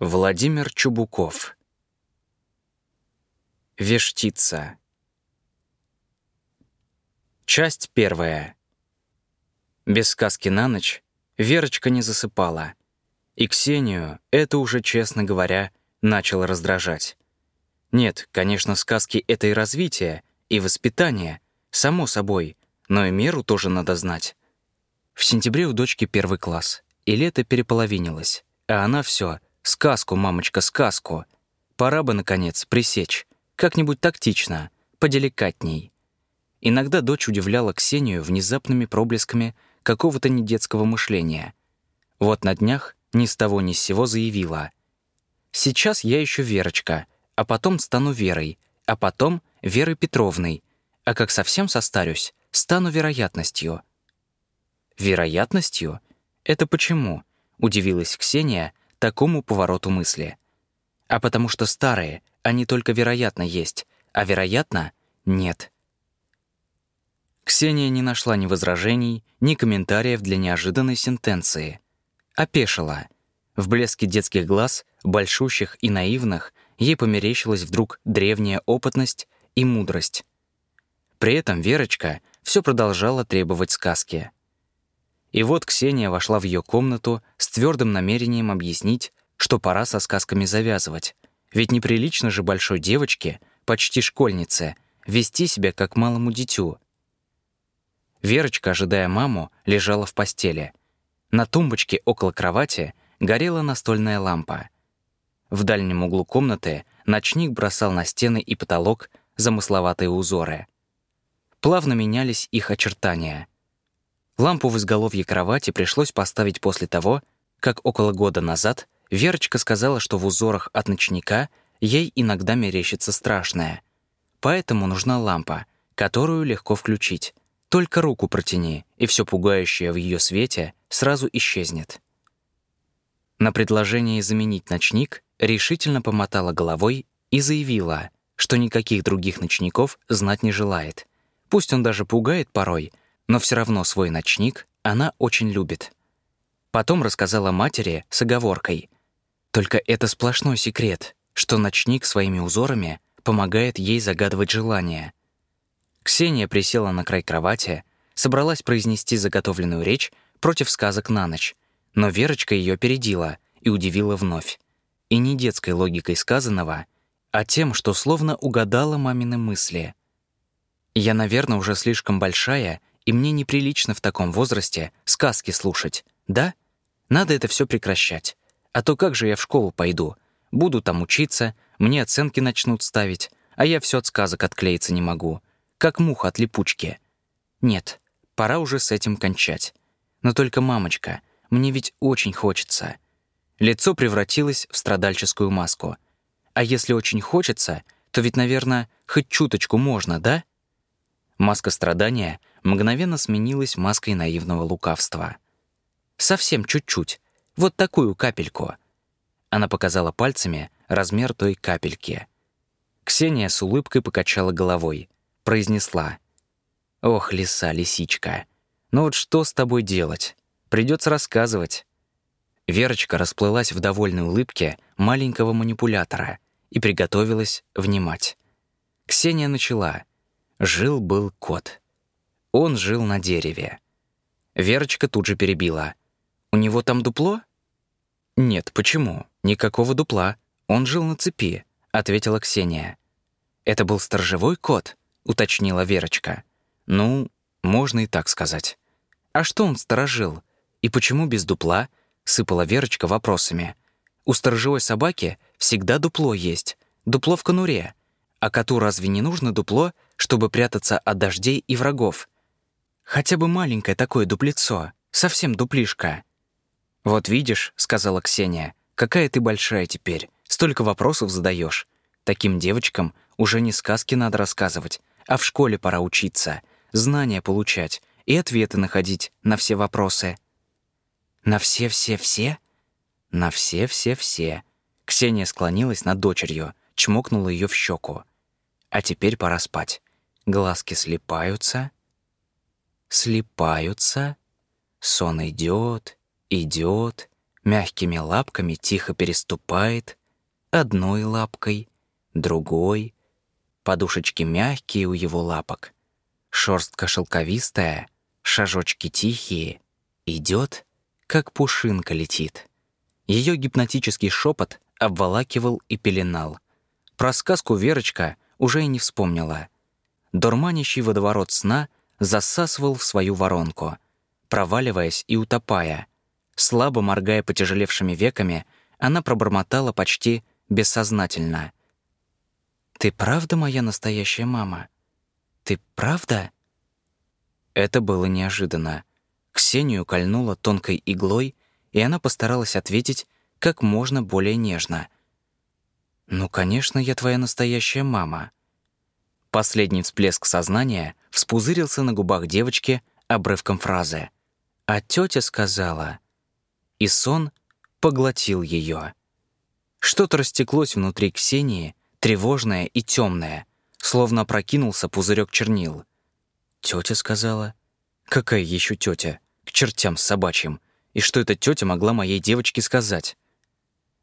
Владимир Чубуков Вештица Часть первая Без сказки на ночь Верочка не засыпала. И Ксению это уже, честно говоря, начало раздражать. Нет, конечно, сказки — это и развитие, и воспитание, само собой, но и меру тоже надо знать. В сентябре у дочки первый класс, и лето переполовинилось, а она все Сказку, мамочка, сказку. Пора бы, наконец, пресечь. Как-нибудь тактично, поделикатней. Иногда дочь удивляла Ксению внезапными проблесками какого-то недетского мышления. Вот на днях ни с того ни с сего заявила. «Сейчас я еще Верочка, а потом стану Верой, а потом Верой Петровной, а как совсем состарюсь, стану вероятностью». «Вероятностью? Это почему?» — удивилась Ксения, такому повороту мысли. А потому что старые, они только вероятно есть, а вероятно — нет. Ксения не нашла ни возражений, ни комментариев для неожиданной сентенции. Опешила. В блеске детских глаз, большущих и наивных, ей померещилась вдруг древняя опытность и мудрость. При этом Верочка все продолжала требовать сказки — и вот Ксения вошла в ее комнату с твердым намерением объяснить, что пора со сказками завязывать. Ведь неприлично же большой девочке, почти школьнице, вести себя как малому дитю. Верочка, ожидая маму, лежала в постели. На тумбочке около кровати горела настольная лампа. В дальнем углу комнаты ночник бросал на стены и потолок замысловатые узоры. Плавно менялись их очертания — Лампу в изголовье кровати пришлось поставить после того, как около года назад Верочка сказала, что в узорах от ночника ей иногда мерещится страшное. Поэтому нужна лампа, которую легко включить. Только руку протяни, и все пугающее в ее свете сразу исчезнет. На предложение заменить ночник решительно помотала головой и заявила, что никаких других ночников знать не желает. Пусть он даже пугает порой — но все равно свой ночник она очень любит. Потом рассказала матери с оговоркой. Только это сплошной секрет, что ночник своими узорами помогает ей загадывать желания. Ксения присела на край кровати, собралась произнести заготовленную речь против сказок на ночь, но Верочка ее опередила и удивила вновь. И не детской логикой сказанного, а тем, что словно угадала мамины мысли. «Я, наверное, уже слишком большая и мне неприлично в таком возрасте сказки слушать, да? Надо это все прекращать. А то как же я в школу пойду? Буду там учиться, мне оценки начнут ставить, а я все от сказок отклеиться не могу. Как муха от липучки. Нет, пора уже с этим кончать. Но только, мамочка, мне ведь очень хочется. Лицо превратилось в страдальческую маску. А если очень хочется, то ведь, наверное, хоть чуточку можно, да? Маска страдания мгновенно сменилась маской наивного лукавства. Совсем чуть-чуть, вот такую капельку. Она показала пальцами размер той капельки. Ксения с улыбкой покачала головой, произнесла. «Ох, лиса, лисичка, ну вот что с тобой делать? Придется рассказывать». Верочка расплылась в довольной улыбке маленького манипулятора и приготовилась внимать. Ксения начала — Жил-был кот. Он жил на дереве. Верочка тут же перебила. «У него там дупло?» «Нет, почему? Никакого дупла. Он жил на цепи», — ответила Ксения. «Это был сторожевой кот?» — уточнила Верочка. «Ну, можно и так сказать». «А что он сторожил? И почему без дупла?» — сыпала Верочка вопросами. «У сторожевой собаки всегда дупло есть. Дупло в конуре. А коту разве не нужно дупло, чтобы прятаться от дождей и врагов? Хотя бы маленькое такое дуплецо, совсем дуплишка. «Вот видишь», — сказала Ксения, — «какая ты большая теперь, столько вопросов задаешь. Таким девочкам уже не сказки надо рассказывать, а в школе пора учиться, знания получать и ответы находить на все вопросы». «На все-все-все?» «На все-все-все». Ксения склонилась над дочерью, чмокнула ее в щеку. А теперь пора спать. Глазки слипаются, слипаются. Сон идет, идет, мягкими лапками тихо переступает, одной лапкой, другой. Подушечки мягкие у его лапок, шерстка шелковистая, шажочки тихие. Идет, как пушинка летит. Ее гипнотический шепот обволакивал и пеленал. Про сказку Верочка уже и не вспомнила. Дурманящий водоворот сна засасывал в свою воронку, проваливаясь и утопая. Слабо моргая потяжелевшими веками, она пробормотала почти бессознательно. «Ты правда моя настоящая мама? Ты правда?» Это было неожиданно. Ксению кольнуло тонкой иглой, и она постаралась ответить как можно более нежно. «Ну, конечно, я твоя настоящая мама». Последний всплеск сознания вспузырился на губах девочки обрывком фразы. А тетя сказала... И сон поглотил ее. Что-то растеклось внутри Ксении, тревожное и темное, словно прокинулся пузырек чернил. Тетя сказала. Какая еще тетя? К чертям собачьим. И что эта тетя могла моей девочке сказать?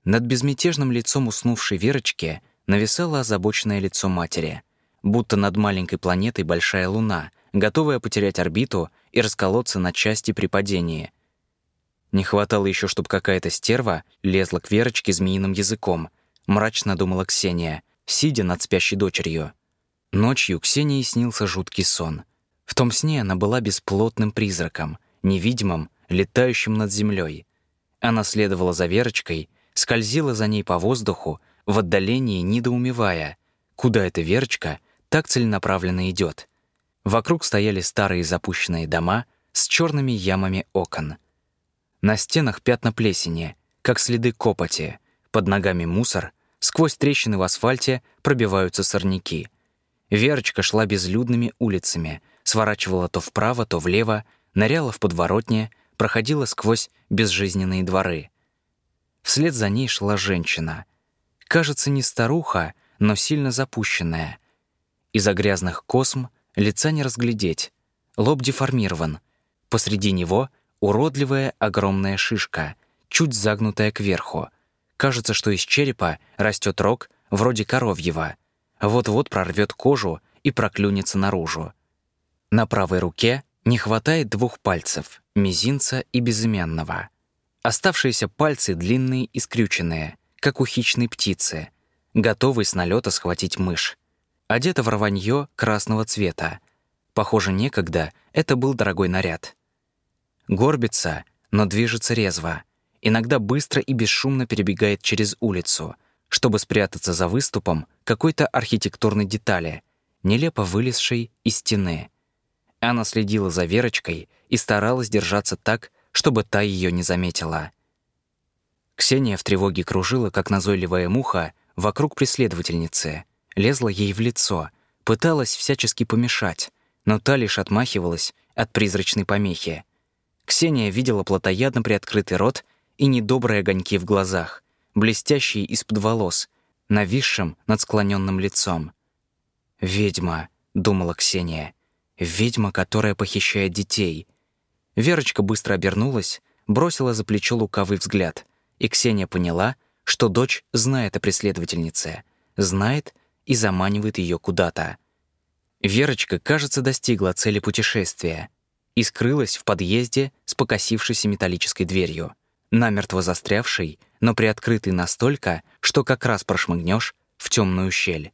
Над безмятежным лицом уснувшей Верочки нависало озабоченное лицо матери, будто над маленькой планетой большая луна, готовая потерять орбиту и расколоться на части при падении. Не хватало еще, чтобы какая-то стерва лезла к Верочке змеиным языком, мрачно думала Ксения, сидя над спящей дочерью. Ночью Ксении снился жуткий сон. В том сне она была бесплотным призраком, невидимым, летающим над землей. Она следовала за Верочкой, скользила за ней по воздуху, в отдалении недоумевая, куда эта Верочка так целенаправленно идет. Вокруг стояли старые запущенные дома с черными ямами окон. На стенах пятна плесени, как следы копоти, под ногами мусор, сквозь трещины в асфальте пробиваются сорняки. Верочка шла безлюдными улицами, сворачивала то вправо, то влево, ныряла в подворотне, проходила сквозь безжизненные дворы. Вслед за ней шла женщина. Кажется, не старуха, но сильно запущенная. Из-за грязных косм лица не разглядеть. Лоб деформирован. Посреди него уродливая огромная шишка, чуть загнутая кверху. Кажется, что из черепа растет рог, вроде коровьего. Вот-вот прорвет кожу и проклюнется наружу. На правой руке не хватает двух пальцев, мизинца и безымянного. Оставшиеся пальцы длинные и скрюченные, как у хищной птицы, готовые с налета схватить мышь. Одета в рванье красного цвета. Похоже, некогда это был дорогой наряд. Горбится, но движется резво. Иногда быстро и бесшумно перебегает через улицу, чтобы спрятаться за выступом какой-то архитектурной детали, нелепо вылезшей из стены — она следила за Верочкой и старалась держаться так, чтобы та ее не заметила. Ксения в тревоге кружила, как назойливая муха, вокруг преследовательницы, лезла ей в лицо, пыталась всячески помешать, но та лишь отмахивалась от призрачной помехи. Ксения видела плотоядно приоткрытый рот и недобрые огоньки в глазах, блестящие из-под волос, нависшим над склоненным лицом. «Ведьма», — думала Ксения, Ведьма, которая похищает детей. Верочка быстро обернулась, бросила за плечо лукавый взгляд, и Ксения поняла, что дочь знает о преследовательнице, знает и заманивает ее куда-то. Верочка, кажется, достигла цели путешествия и скрылась в подъезде с покосившейся металлической дверью, намертво застрявшей, но приоткрытой настолько, что как раз прошмыгнешь в темную щель.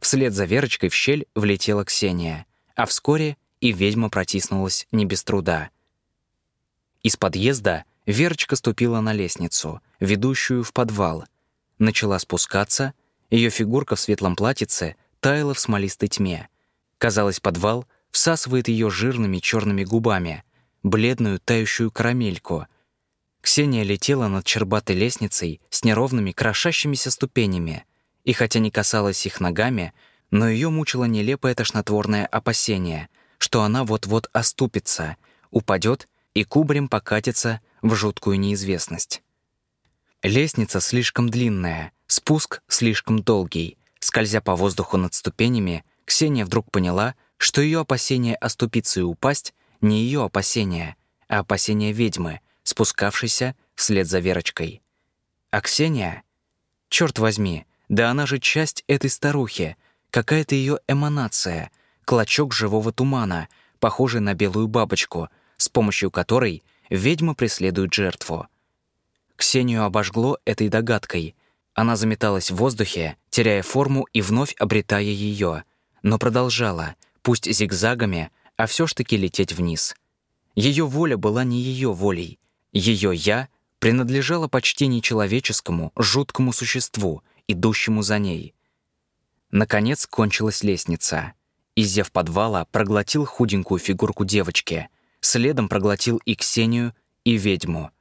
Вслед за Верочкой в щель влетела Ксения а вскоре и ведьма протиснулась не без труда. Из подъезда Верочка ступила на лестницу, ведущую в подвал. Начала спускаться, ее фигурка в светлом платьице таяла в смолистой тьме. Казалось, подвал всасывает ее жирными черными губами, бледную тающую карамельку. Ксения летела над чербатой лестницей с неровными крошащимися ступенями, и хотя не касалась их ногами, но ее мучило нелепое тошнотворное опасение, что она вот-вот оступится, упадет и кубарем покатится в жуткую неизвестность. Лестница слишком длинная, спуск слишком долгий. Скользя по воздуху над ступенями, Ксения вдруг поняла, что ее опасение оступиться и упасть не ее опасение, а опасение ведьмы, спускавшейся вслед за Верочкой. А Ксения? Черт возьми, да она же часть этой старухи, какая-то ее эманация, клочок живого тумана, похожий на белую бабочку, с помощью которой ведьма преследует жертву. Ксению обожгло этой догадкой. Она заметалась в воздухе, теряя форму и вновь обретая ее, но продолжала, пусть зигзагами, а все ж таки лететь вниз. Ее воля была не ее волей. Ее «я» принадлежало почти нечеловеческому, жуткому существу, идущему за ней. Наконец кончилась лестница. Изев подвала проглотил худенькую фигурку девочки, следом проглотил и Ксению, и ведьму.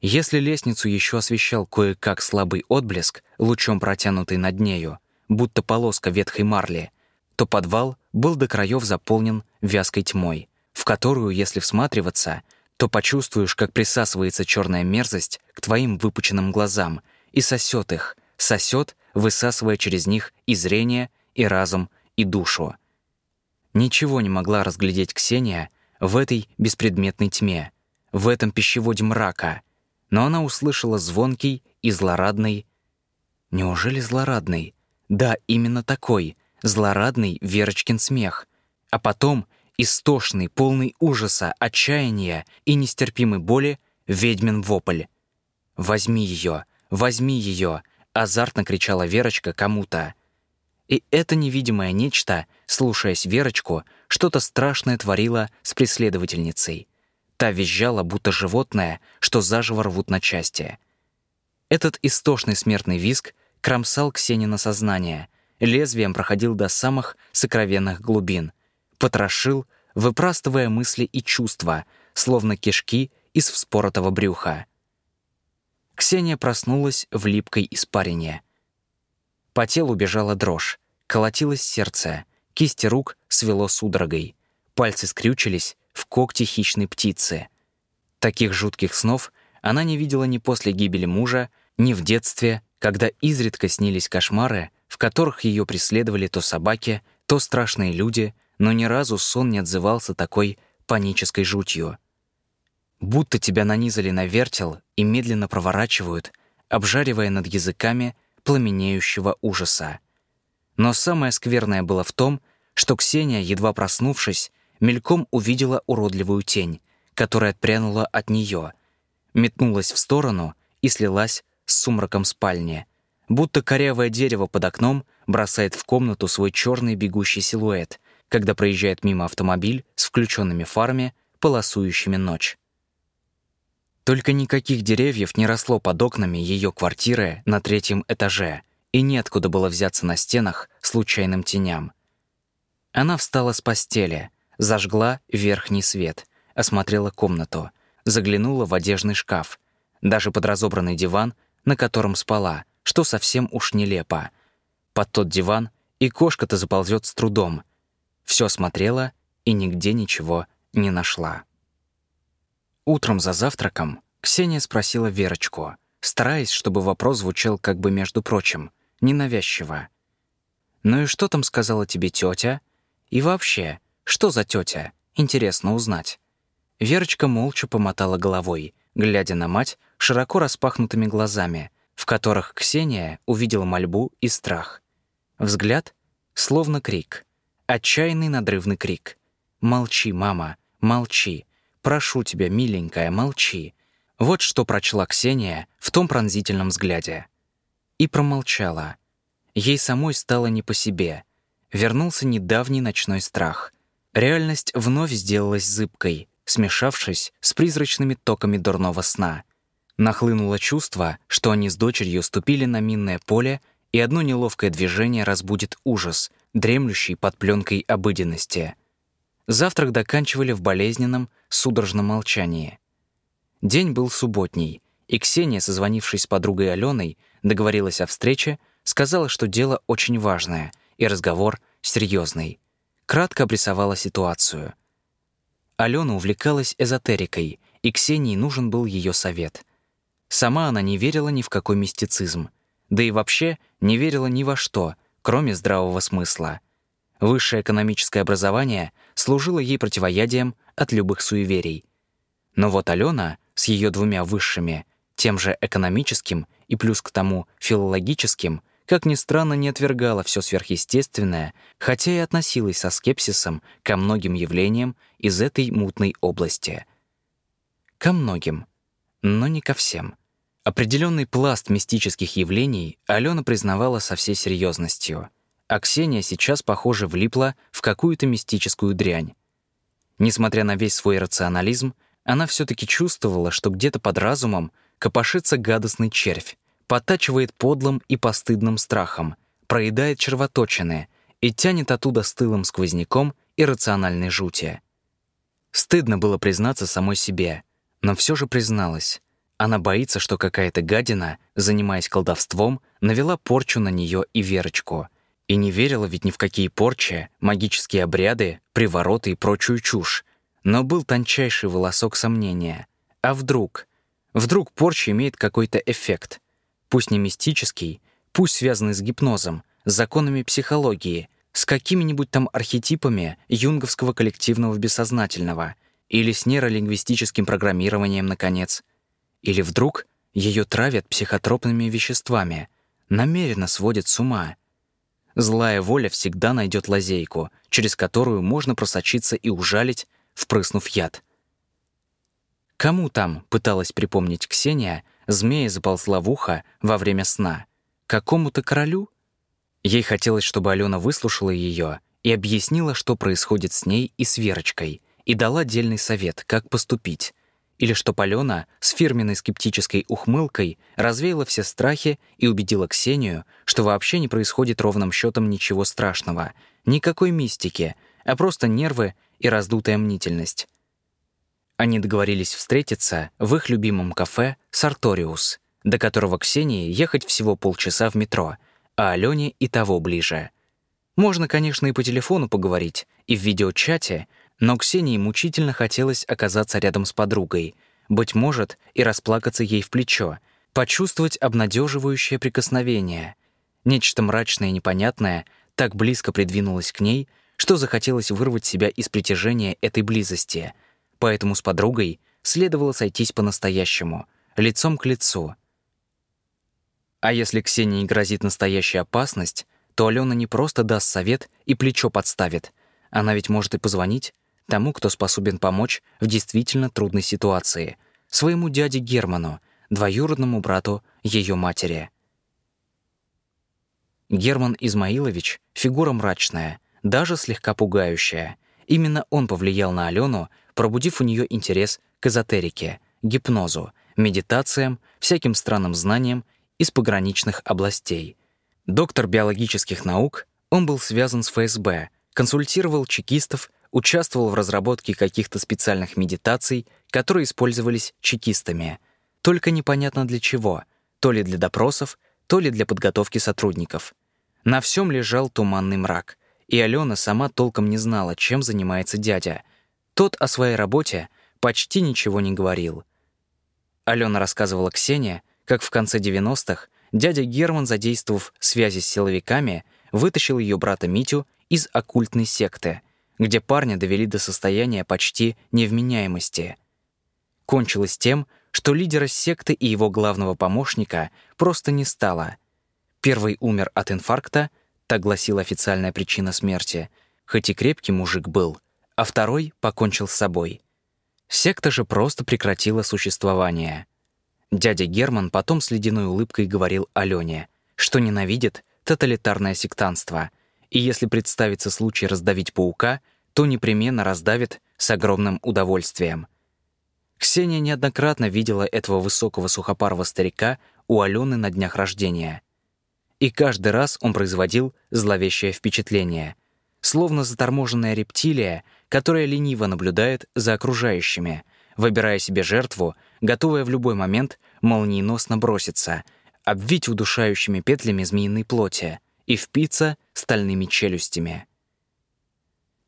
Если лестницу еще освещал кое-как слабый отблеск, лучом протянутый над нею, будто полоска ветхой марли, то подвал был до краев заполнен вязкой тьмой, в которую, если всматриваться, то почувствуешь, как присасывается черная мерзость к твоим выпученным глазам и сосет их, сосет, высасывая через них и зрение, и разум, и душу. Ничего не могла разглядеть Ксения в этой беспредметной тьме, в этом пищеводе мрака, но она услышала звонкий и злорадный... Неужели злорадный? Да, именно такой, злорадный Верочкин смех. А потом истошный, полный ужаса, отчаяния и нестерпимой боли ведьмин вопль. «Возьми ее! Возьми ее!» — азартно кричала Верочка кому-то. И это невидимое нечто, слушаясь Верочку, что-то страшное творило с преследовательницей. Та визжала, будто животное, что заживо рвут на части. Этот истошный смертный визг кромсал Ксенина сознание, лезвием проходил до самых сокровенных глубин, потрошил, выпрастывая мысли и чувства, словно кишки из вспоротого брюха. Ксения проснулась в липкой испарине. По телу бежала дрожь, колотилось сердце, кисти рук свело судорогой, пальцы скрючились в когти хищной птицы. Таких жутких снов она не видела ни после гибели мужа, ни в детстве, когда изредка снились кошмары, в которых ее преследовали то собаки, то страшные люди, но ни разу сон не отзывался такой панической жутью. Будто тебя нанизали на вертел и медленно проворачивают, обжаривая над языками пламенеющего ужаса. Но самое скверное было в том, что Ксения, едва проснувшись, мельком увидела уродливую тень, которая отпрянула от нее, метнулась в сторону и слилась с сумраком спальни, будто корявое дерево под окном бросает в комнату свой черный бегущий силуэт, когда проезжает мимо автомобиль с включенными фарами, полосующими ночь. Только никаких деревьев не росло под окнами ее квартиры на третьем этаже, и неоткуда было взяться на стенах случайным теням. Она встала с постели, зажгла верхний свет, осмотрела комнату, заглянула в одежный шкаф, даже под разобранный диван — на котором спала, что совсем уж нелепо. Под тот диван и кошка-то заползет с трудом. Все смотрела и нигде ничего не нашла. Утром за завтраком Ксения спросила Верочку, стараясь, чтобы вопрос звучал как бы между прочим, ненавязчиво. «Ну и что там сказала тебе тетя? И вообще, что за тетя? Интересно узнать». Верочка молча помотала головой, глядя на мать широко распахнутыми глазами, в которых Ксения увидела мольбу и страх. Взгляд — словно крик. Отчаянный надрывный крик. «Молчи, мама, молчи. Прошу тебя, миленькая, молчи». Вот что прочла Ксения в том пронзительном взгляде. И промолчала. Ей самой стало не по себе. Вернулся недавний ночной страх. Реальность вновь сделалась зыбкой, смешавшись с призрачными токами дурного сна. Нахлынуло чувство, что они с дочерью ступили на минное поле, и одно неловкое движение разбудит ужас, дремлющий под пленкой обыденности. Завтрак доканчивали в болезненном, судорожном молчании. День был субботний, и Ксения, созвонившись с подругой Аленой, договорилась о встрече, сказала, что дело очень важное, и разговор серьезный. Кратко обрисовала ситуацию — Алена увлекалась эзотерикой, и Ксении нужен был ее совет. Сама она не верила ни в какой мистицизм, да и вообще не верила ни во что, кроме здравого смысла. Высшее экономическое образование служило ей противоядием от любых суеверий. Но вот Алена с ее двумя высшими, тем же экономическим и плюс к тому филологическим, как ни странно, не отвергала все сверхъестественное, хотя и относилась со скепсисом ко многим явлениям из этой мутной области. Ко многим, но не ко всем. Определенный пласт мистических явлений Алена признавала со всей серьезностью, а Ксения сейчас, похоже, влипла в какую-то мистическую дрянь. Несмотря на весь свой рационализм, она все-таки чувствовала, что где-то под разумом копошится гадостный червь, потачивает подлым и постыдным страхом, проедает червоточины и тянет оттуда стылым сквозняком иррациональной жути. Стыдно было признаться самой себе, но все же призналась. Она боится, что какая-то гадина, занимаясь колдовством, навела порчу на нее и Верочку. И не верила ведь ни в какие порчи, магические обряды, привороты и прочую чушь. Но был тончайший волосок сомнения. А вдруг? Вдруг порча имеет какой-то эффект. Пусть не мистический, пусть связанный с гипнозом, с законами психологии, с какими-нибудь там архетипами юнговского коллективного бессознательного или с нейролингвистическим программированием, наконец — или вдруг ее травят психотропными веществами, намеренно сводят с ума. Злая воля всегда найдет лазейку, через которую можно просочиться и ужалить, впрыснув яд. Кому там, пыталась припомнить Ксения, змея заползла в ухо во время сна? Какому-то королю? Ей хотелось, чтобы Алена выслушала ее и объяснила, что происходит с ней и с Верочкой, и дала дельный совет, как поступить или что Алена с фирменной скептической ухмылкой развеяла все страхи и убедила Ксению, что вообще не происходит ровным счетом ничего страшного, никакой мистики, а просто нервы и раздутая мнительность. Они договорились встретиться в их любимом кафе «Сарториус», до которого Ксении ехать всего полчаса в метро, а Алене и того ближе. Можно, конечно, и по телефону поговорить, и в видеочате, но Ксении мучительно хотелось оказаться рядом с подругой, быть может, и расплакаться ей в плечо, почувствовать обнадеживающее прикосновение. Нечто мрачное и непонятное так близко придвинулось к ней, что захотелось вырвать себя из притяжения этой близости. Поэтому с подругой следовало сойтись по-настоящему, лицом к лицу. А если Ксении грозит настоящая опасность, то Алена не просто даст совет и плечо подставит. Она ведь может и позвонить, тому, кто способен помочь в действительно трудной ситуации, своему дяде Герману, двоюродному брату ее матери. Герман Измаилович — фигура мрачная, даже слегка пугающая. Именно он повлиял на Алену, пробудив у нее интерес к эзотерике, гипнозу, медитациям, всяким странным знаниям из пограничных областей. Доктор биологических наук, он был связан с ФСБ, консультировал чекистов участвовал в разработке каких-то специальных медитаций, которые использовались чекистами. Только непонятно для чего, то ли для допросов, то ли для подготовки сотрудников. На всем лежал туманный мрак, и Алена сама толком не знала, чем занимается дядя. Тот о своей работе почти ничего не говорил. Алена рассказывала Ксении, как в конце 90-х дядя Герман, задействовав связи с силовиками, вытащил ее брата Митю из оккультной секты — где парня довели до состояния почти невменяемости. Кончилось тем, что лидера секты и его главного помощника просто не стало. Первый умер от инфаркта, так гласила официальная причина смерти, хоть и крепкий мужик был, а второй покончил с собой. Секта же просто прекратила существование. Дядя Герман потом с ледяной улыбкой говорил Алене, что ненавидит тоталитарное сектанство — и если представится случай раздавить паука, то непременно раздавит с огромным удовольствием. Ксения неоднократно видела этого высокого сухопарого старика у Алены на днях рождения. И каждый раз он производил зловещее впечатление, словно заторможенная рептилия, которая лениво наблюдает за окружающими, выбирая себе жертву, готовая в любой момент молниеносно броситься, обвить удушающими петлями змеиной плоти — и впиться стальными челюстями.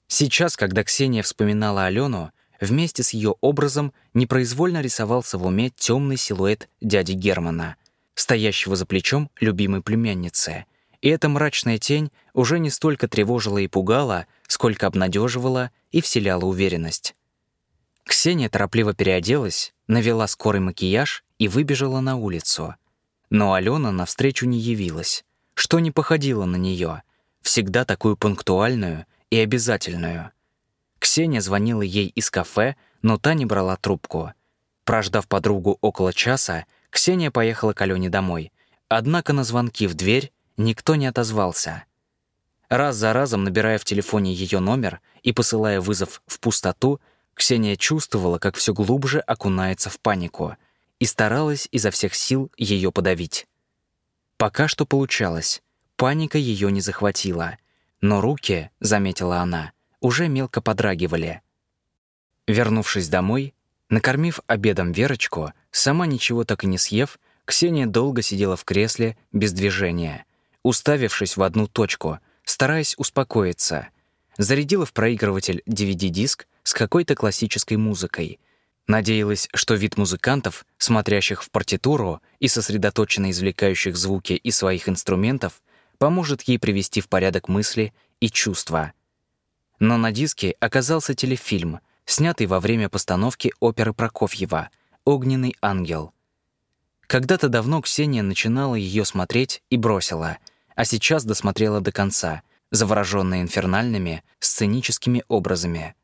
Сейчас, когда Ксения вспоминала Алену, вместе с ее образом непроизвольно рисовался в уме темный силуэт дяди Германа, стоящего за плечом любимой племянницы. И эта мрачная тень уже не столько тревожила и пугала, сколько обнадеживала и вселяла уверенность. Ксения торопливо переоделась, навела скорый макияж и выбежала на улицу. Но Алена навстречу не явилась, что не походило на нее, всегда такую пунктуальную и обязательную. Ксения звонила ей из кафе, но та не брала трубку. Прождав подругу около часа, Ксения поехала к Алене домой. Однако на звонки в дверь никто не отозвался. Раз за разом набирая в телефоне ее номер и посылая вызов в пустоту, Ксения чувствовала, как все глубже окунается в панику и старалась изо всех сил ее подавить. Пока что получалось. Паника ее не захватила. Но руки, заметила она, уже мелко подрагивали. Вернувшись домой, накормив обедом Верочку, сама ничего так и не съев, Ксения долго сидела в кресле без движения, уставившись в одну точку, стараясь успокоиться. Зарядила в проигрыватель DVD-диск с какой-то классической музыкой. Надеялась, что вид музыкантов, смотрящих в партитуру и сосредоточенно извлекающих звуки из своих инструментов, поможет ей привести в порядок мысли и чувства. Но на диске оказался телефильм, снятый во время постановки оперы Прокофьева «Огненный ангел». Когда-то давно Ксения начинала ее смотреть и бросила, а сейчас досмотрела до конца, завороженная инфернальными, сценическими образами —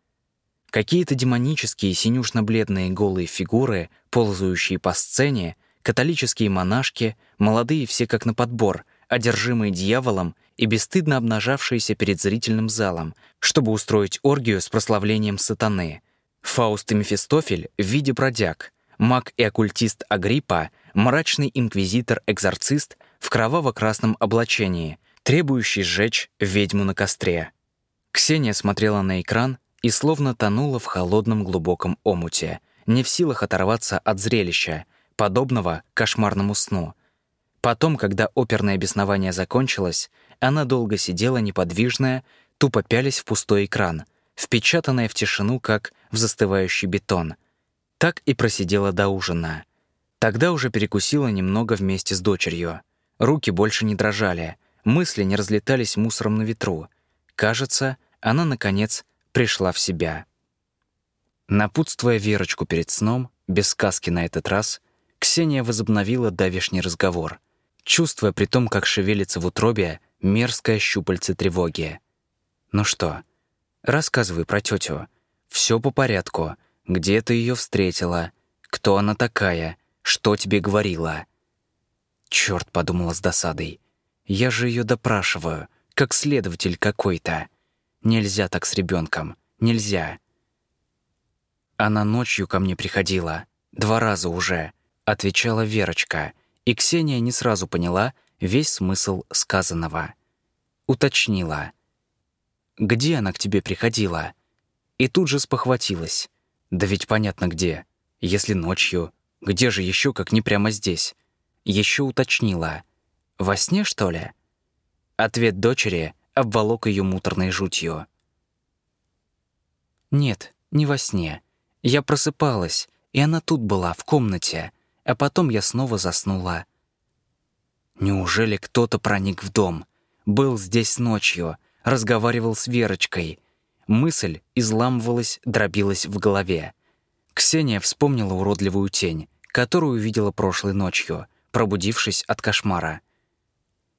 Какие-то демонические синюшно-бледные голые фигуры, ползающие по сцене, католические монашки, молодые все как на подбор, одержимые дьяволом и бесстыдно обнажавшиеся перед зрительным залом, чтобы устроить оргию с прославлением сатаны. Фауст и Мефистофель в виде бродяг, маг и оккультист Агриппа, мрачный инквизитор-экзорцист в кроваво-красном облачении, требующий сжечь ведьму на костре. Ксения смотрела на экран, и словно тонула в холодном глубоком омуте, не в силах оторваться от зрелища, подобного кошмарному сну. Потом, когда оперное беснование закончилось, она долго сидела неподвижная, тупо пялись в пустой экран, впечатанная в тишину, как в застывающий бетон. Так и просидела до ужина. Тогда уже перекусила немного вместе с дочерью. Руки больше не дрожали, мысли не разлетались мусором на ветру. Кажется, она, наконец, пришла в себя. Напутствуя Верочку перед сном, без сказки на этот раз, Ксения возобновила давешний разговор, чувствуя при том, как шевелится в утробе мерзкое щупальце тревоги. «Ну что, рассказывай про тетю. Все по порядку. Где ты ее встретила? Кто она такая? Что тебе говорила?» Черт, подумала с досадой. «Я же ее допрашиваю, как следователь какой-то». Нельзя так с ребенком. Нельзя. Она ночью ко мне приходила. Два раза уже. Отвечала Верочка. И Ксения не сразу поняла весь смысл сказанного. Уточнила. «Где она к тебе приходила?» И тут же спохватилась. «Да ведь понятно где. Если ночью. Где же еще, как не прямо здесь?» Еще уточнила. «Во сне, что ли?» Ответ дочери обволок ее муторной жутью. «Нет, не во сне. Я просыпалась, и она тут была, в комнате, а потом я снова заснула. Неужели кто-то проник в дом? Был здесь ночью, разговаривал с Верочкой. Мысль изламывалась, дробилась в голове. Ксения вспомнила уродливую тень, которую увидела прошлой ночью, пробудившись от кошмара.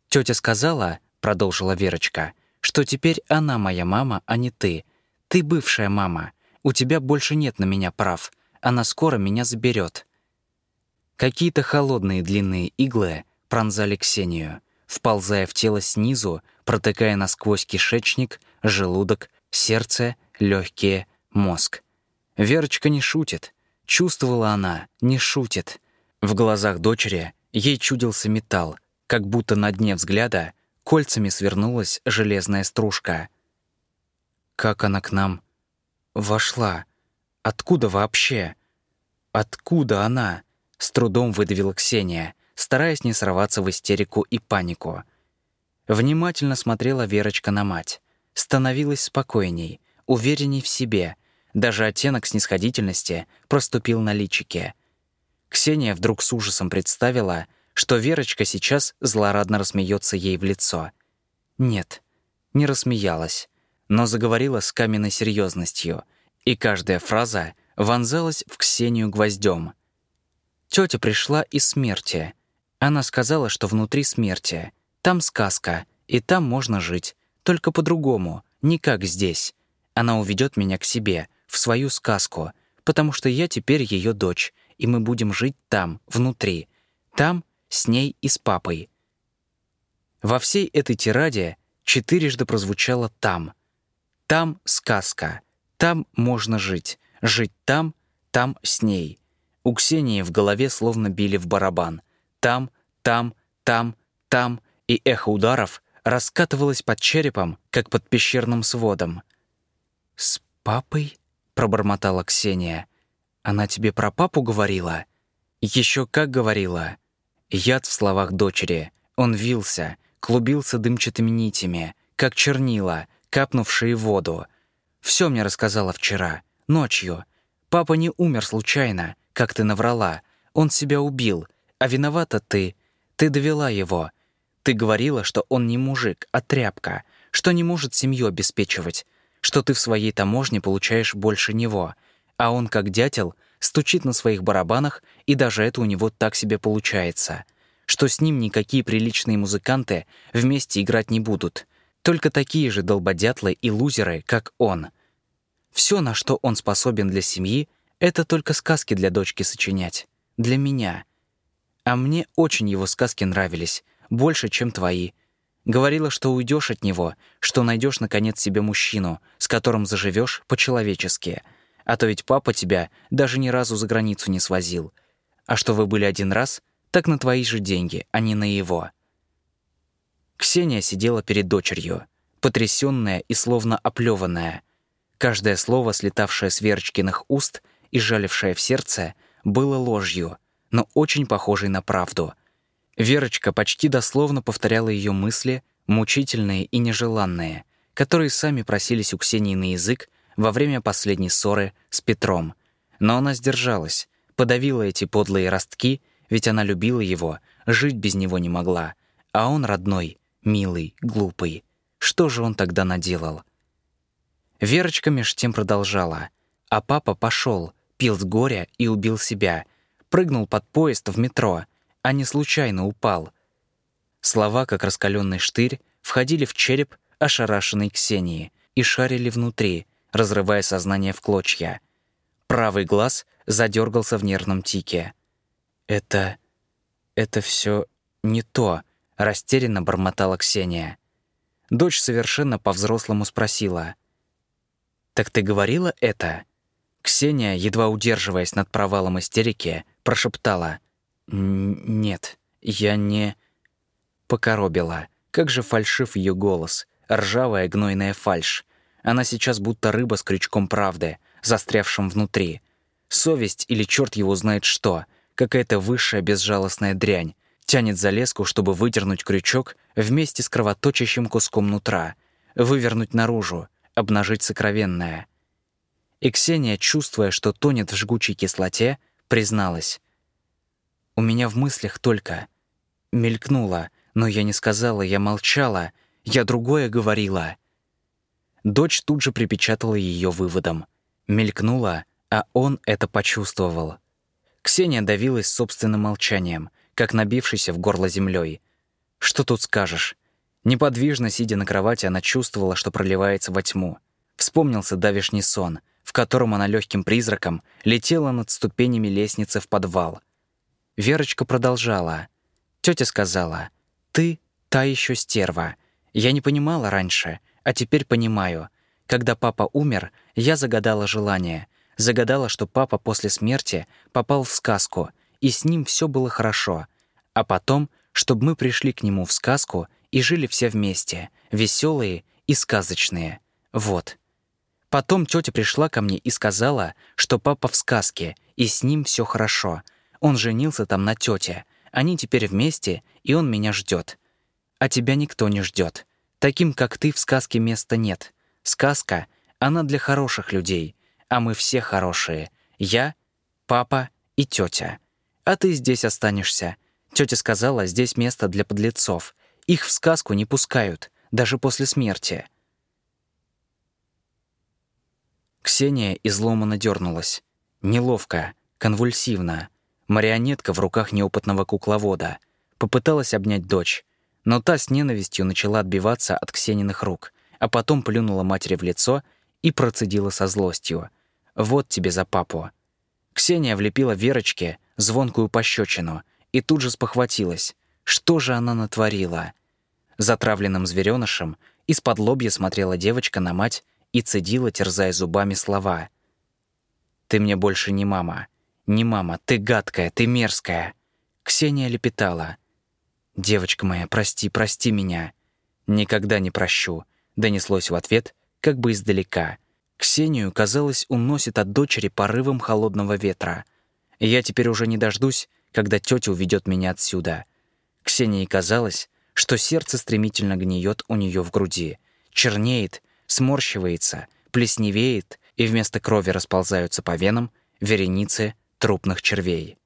Тетя сказала, — продолжила Верочка, «что теперь она моя мама, а не ты. Ты бывшая мама. У тебя больше нет на меня прав. Она скоро меня заберет». Какие-то холодные длинные иглы пронзали Ксению, вползая в тело снизу, протыкая насквозь кишечник, желудок, сердце, легкие, мозг. Верочка не шутит. Чувствовала она, не шутит. В глазах дочери ей чудился металл, как будто на дне взгляда Кольцами свернулась железная стружка. Как она к нам вошла? Откуда вообще? Откуда она? С трудом выдавила Ксения, стараясь не сорваться в истерику и панику. Внимательно смотрела Верочка на мать. Становилась спокойней, уверенней в себе. Даже оттенок снисходительности проступил на личике. Ксения вдруг с ужасом представила, что Верочка сейчас злорадно рассмеется ей в лицо. Нет, не рассмеялась, но заговорила с каменной серьезностью, и каждая фраза вонзалась в Ксению гвоздем. Тетя пришла из смерти. Она сказала, что внутри смерти. Там сказка, и там можно жить. Только по-другому, не как здесь. Она уведет меня к себе, в свою сказку, потому что я теперь ее дочь, и мы будем жить там, внутри. Там, с ней и с папой. Во всей этой тираде четырежды прозвучало «там». Там сказка, там можно жить, жить там, там с ней. У Ксении в голове словно били в барабан. Там, там, там, там, и эхо ударов раскатывалось под черепом, как под пещерным сводом. «С папой?» — пробормотала Ксения. «Она тебе про папу говорила?» Еще как говорила. Яд в словах дочери. Он вился, клубился дымчатыми нитями, как чернила, капнувшие в воду. Все мне рассказала вчера, ночью. Папа не умер случайно, как ты наврала. Он себя убил. А виновата ты. Ты довела его. Ты говорила, что он не мужик, а тряпка, что не может семью обеспечивать, что ты в своей таможне получаешь больше него, а он, как дятел, стучит на своих барабанах, и даже это у него так себе получается, что с ним никакие приличные музыканты вместе играть не будут, только такие же долбодятлы и лузеры, как он. Все, на что он способен для семьи, это только сказки для дочки сочинять. Для меня. А мне очень его сказки нравились, больше, чем твои. Говорила, что уйдешь от него, что найдешь наконец себе мужчину, с которым заживешь по-человечески. А то ведь папа тебя даже ни разу за границу не свозил. А что вы были один раз, так на твои же деньги, а не на его. Ксения сидела перед дочерью, потрясённая и словно оплеванная. Каждое слово, слетавшее с Верочкиных уст и жалившее в сердце, было ложью, но очень похожей на правду — Верочка почти дословно повторяла ее мысли, мучительные и нежеланные, которые сами просились у Ксении на язык во время последней ссоры с Петром. Но она сдержалась, подавила эти подлые ростки, ведь она любила его, жить без него не могла. А он родной, милый, глупый. Что же он тогда наделал? Верочка меж тем продолжала. А папа пошел, пил с горя и убил себя. Прыгнул под поезд в метро — а не случайно упал. Слова, как раскаленный штырь, входили в череп ошарашенной Ксении и шарили внутри, разрывая сознание в клочья. Правый глаз задергался в нервном тике. «Это... это все не то», — растерянно бормотала Ксения. Дочь совершенно по-взрослому спросила. «Так ты говорила это?» Ксения, едва удерживаясь над провалом истерики, прошептала. «Нет, я не...» Покоробила. Как же фальшив ее голос. Ржавая гнойная фальшь. Она сейчас будто рыба с крючком правды, застрявшим внутри. Совесть или черт его знает что. Какая-то высшая безжалостная дрянь. Тянет за леску, чтобы выдернуть крючок вместе с кровоточащим куском нутра. Вывернуть наружу, обнажить сокровенное. И Ксения, чувствуя, что тонет в жгучей кислоте, призналась. У меня в мыслях только мелькнуло, но я не сказала, я молчала, я другое говорила. Дочь тут же припечатала ее выводом. Мелькнула, а он это почувствовал. Ксения давилась собственным молчанием, как набившийся в горло землей. Что тут скажешь? Неподвижно сидя на кровати, она чувствовала, что проливается во тьму. Вспомнился давишний сон, в котором она легким призраком летела над ступенями лестницы в подвал. Верочка продолжала. Тетя сказала, «Ты та еще стерва. Я не понимала раньше, а теперь понимаю. Когда папа умер, я загадала желание. Загадала, что папа после смерти попал в сказку, и с ним все было хорошо. А потом, чтобы мы пришли к нему в сказку и жили все вместе, веселые и сказочные. Вот. Потом тетя пришла ко мне и сказала, что папа в сказке, и с ним все хорошо — он женился там на тете. Они теперь вместе, и он меня ждет. А тебя никто не ждет. Таким, как ты, в сказке места нет. Сказка, она для хороших людей, а мы все хорошие. Я, папа и тетя. А ты здесь останешься. Тетя сказала, здесь место для подлецов. Их в сказку не пускают, даже после смерти. Ксения изломанно дернулась. Неловко, конвульсивно. Марионетка в руках неопытного кукловода. Попыталась обнять дочь, но та с ненавистью начала отбиваться от Ксениных рук, а потом плюнула матери в лицо и процедила со злостью. «Вот тебе за папу». Ксения влепила Верочке звонкую пощечину и тут же спохватилась. Что же она натворила? Затравленным зверёнышем из-под лобья смотрела девочка на мать и цедила, терзая зубами слова. «Ты мне больше не мама. Не мама, ты гадкая, ты мерзкая». Ксения лепетала. «Девочка моя, прости, прости меня». «Никогда не прощу», — донеслось в ответ, как бы издалека. Ксению, казалось, уносит от дочери порывом холодного ветра. «Я теперь уже не дождусь, когда тетя уведет меня отсюда». Ксении казалось, что сердце стремительно гниет у нее в груди, чернеет, сморщивается, плесневеет, и вместо крови расползаются по венам вереницы трупных червей.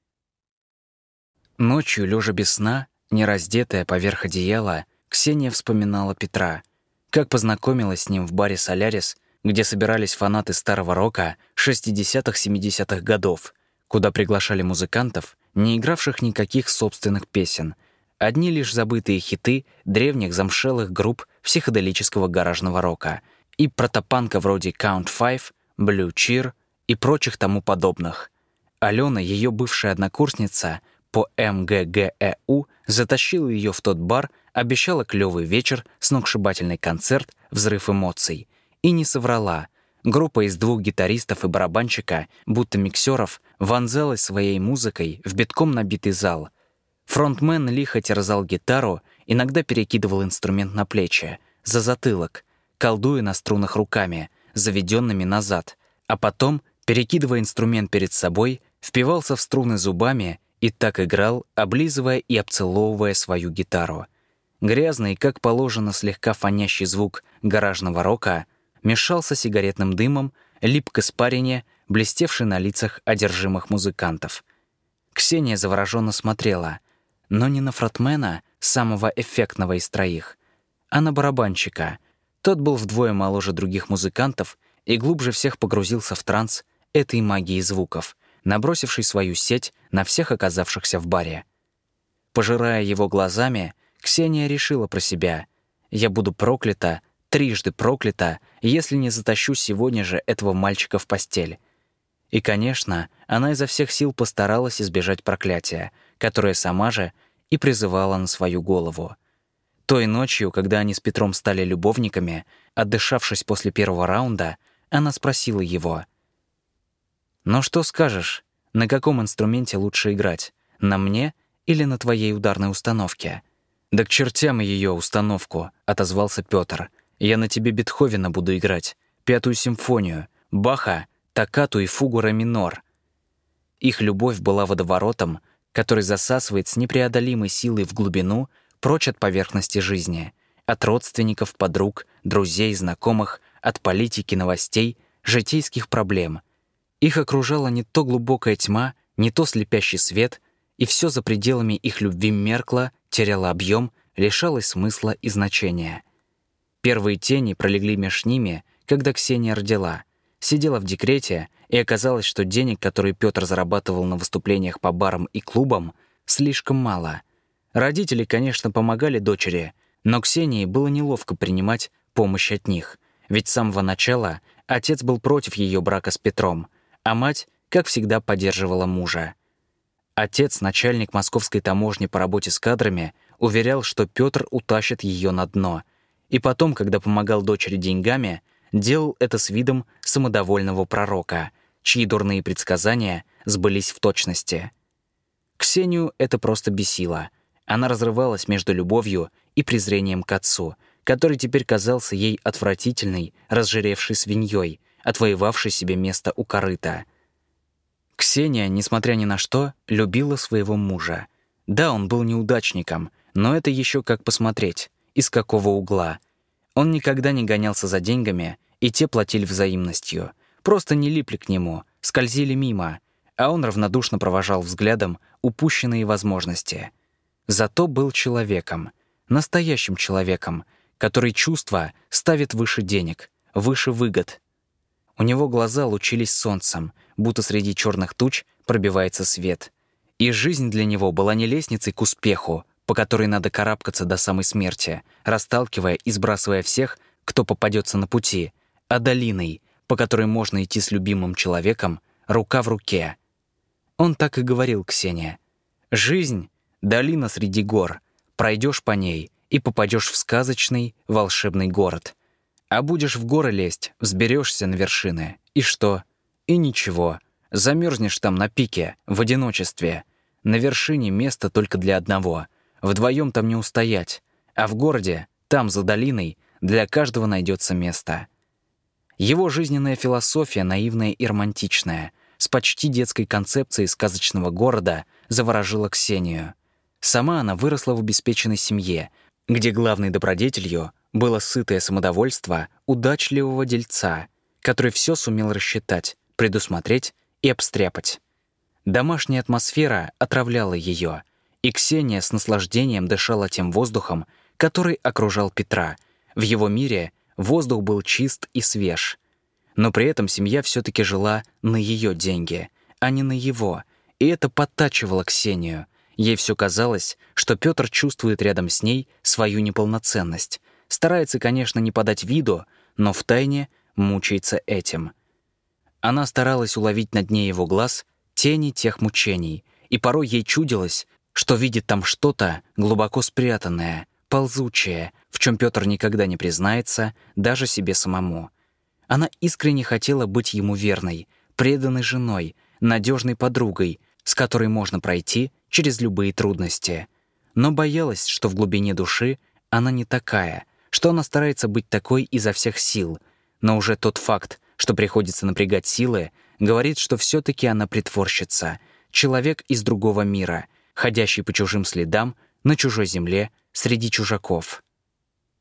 Ночью, лежа без сна, нераздетая поверх одеяла, Ксения вспоминала Петра, как познакомилась с ним в баре «Солярис», где собирались фанаты старого рока 60-70-х годов, куда приглашали музыкантов, не игравших никаких собственных песен, одни лишь забытые хиты древних замшелых групп психоделического гаражного рока и протопанка вроде Count Five, Blue Cheer и прочих тому подобных. Алена, ее бывшая однокурсница по МГГЭУ, затащила ее в тот бар, обещала клевый вечер, сногсшибательный концерт, взрыв эмоций. И не соврала. Группа из двух гитаристов и барабанщика, будто миксеров, вонзалась своей музыкой в битком набитый зал. Фронтмен лихо терзал гитару, иногда перекидывал инструмент на плечи, за затылок, колдуя на струнах руками, заведенными назад, а потом, перекидывая инструмент перед собой, впивался в струны зубами и так играл, облизывая и обцеловывая свою гитару. Грязный, как положено, слегка фонящий звук гаражного рока мешался сигаретным дымом, лип к испарине, блестевшей на лицах одержимых музыкантов. Ксения завороженно смотрела, но не на фронтмена, самого эффектного из троих, а на барабанщика. Тот был вдвое моложе других музыкантов и глубже всех погрузился в транс этой магии звуков, набросивший свою сеть на всех оказавшихся в баре. Пожирая его глазами, Ксения решила про себя. «Я буду проклята, трижды проклята, если не затащу сегодня же этого мальчика в постель». И, конечно, она изо всех сил постаралась избежать проклятия, которое сама же и призывала на свою голову. Той ночью, когда они с Петром стали любовниками, отдышавшись после первого раунда, она спросила его. «Ну что скажешь, на каком инструменте лучше играть? На мне или на твоей ударной установке?» «Да к чертям ее установку», — отозвался Петр. «Я на тебе Бетховена буду играть, пятую симфонию, Баха, Токкату и фугу ре минор». Их любовь была водоворотом, который засасывает с непреодолимой силой в глубину, прочь от поверхности жизни, от родственников, подруг, друзей, знакомых, от политики, новостей, житейских проблем. Их окружала не то глубокая тьма, не то слепящий свет, и все за пределами их любви меркло теряла объем, лишалась смысла и значения. Первые тени пролегли меж ними, когда Ксения родила. Сидела в декрете, и оказалось, что денег, которые Петр зарабатывал на выступлениях по барам и клубам, слишком мало. Родители, конечно, помогали дочери, но Ксении было неловко принимать помощь от них. Ведь с самого начала отец был против ее брака с Петром, а мать, как всегда, поддерживала мужа. Отец, начальник московской таможни по работе с кадрами, уверял, что Петр утащит ее на дно. И потом, когда помогал дочери деньгами, делал это с видом самодовольного пророка, чьи дурные предсказания сбылись в точности. Ксению это просто бесило. Она разрывалась между любовью и презрением к отцу, который теперь казался ей отвратительной, разжиревшей свиньей, отвоевавшей себе место у корыта — Ксения, несмотря ни на что, любила своего мужа. Да, он был неудачником, но это еще как посмотреть, из какого угла. Он никогда не гонялся за деньгами, и те платили взаимностью. Просто не липли к нему, скользили мимо, а он равнодушно провожал взглядом упущенные возможности. Зато был человеком, настоящим человеком, который чувства ставит выше денег, выше выгод. У него глаза лучились солнцем, будто среди черных туч пробивается свет. И жизнь для него была не лестницей к успеху, по которой надо карабкаться до самой смерти, расталкивая и сбрасывая всех, кто попадется на пути, а долиной, по которой можно идти с любимым человеком рука в руке. Он так и говорил Ксения. «Жизнь — долина среди гор. Пройдешь по ней и попадешь в сказочный, волшебный город. А будешь в горы лезть, взберешься на вершины. И что? И ничего. Замерзнешь там на пике, в одиночестве. На вершине место только для одного. Вдвоем там не устоять. А в городе, там, за долиной, для каждого найдется место. Его жизненная философия наивная и романтичная, с почти детской концепцией сказочного города, заворожила Ксению. Сама она выросла в обеспеченной семье, где главной добродетелью было сытое самодовольство удачливого дельца, который все сумел рассчитать, предусмотреть и обстряпать. Домашняя атмосфера отравляла ее, и Ксения с наслаждением дышала тем воздухом, который окружал Петра. В его мире воздух был чист и свеж. Но при этом семья все-таки жила на ее деньги, а не на его, и это подтачивало Ксению. Ей все казалось, что Петр чувствует рядом с ней свою неполноценность. Старается, конечно, не подать виду, но втайне мучается этим. Она старалась уловить на дне его глаз тени тех мучений, и порой ей чудилось, что видит там что-то глубоко спрятанное, ползучее, в чем Петр никогда не признается даже себе самому. Она искренне хотела быть ему верной, преданной женой, надежной подругой, с которой можно пройти через любые трудности. Но боялась, что в глубине души она не такая, что она старается быть такой изо всех сил. Но уже тот факт, что приходится напрягать силы, говорит, что все таки она притворщица, человек из другого мира, ходящий по чужим следам на чужой земле среди чужаков.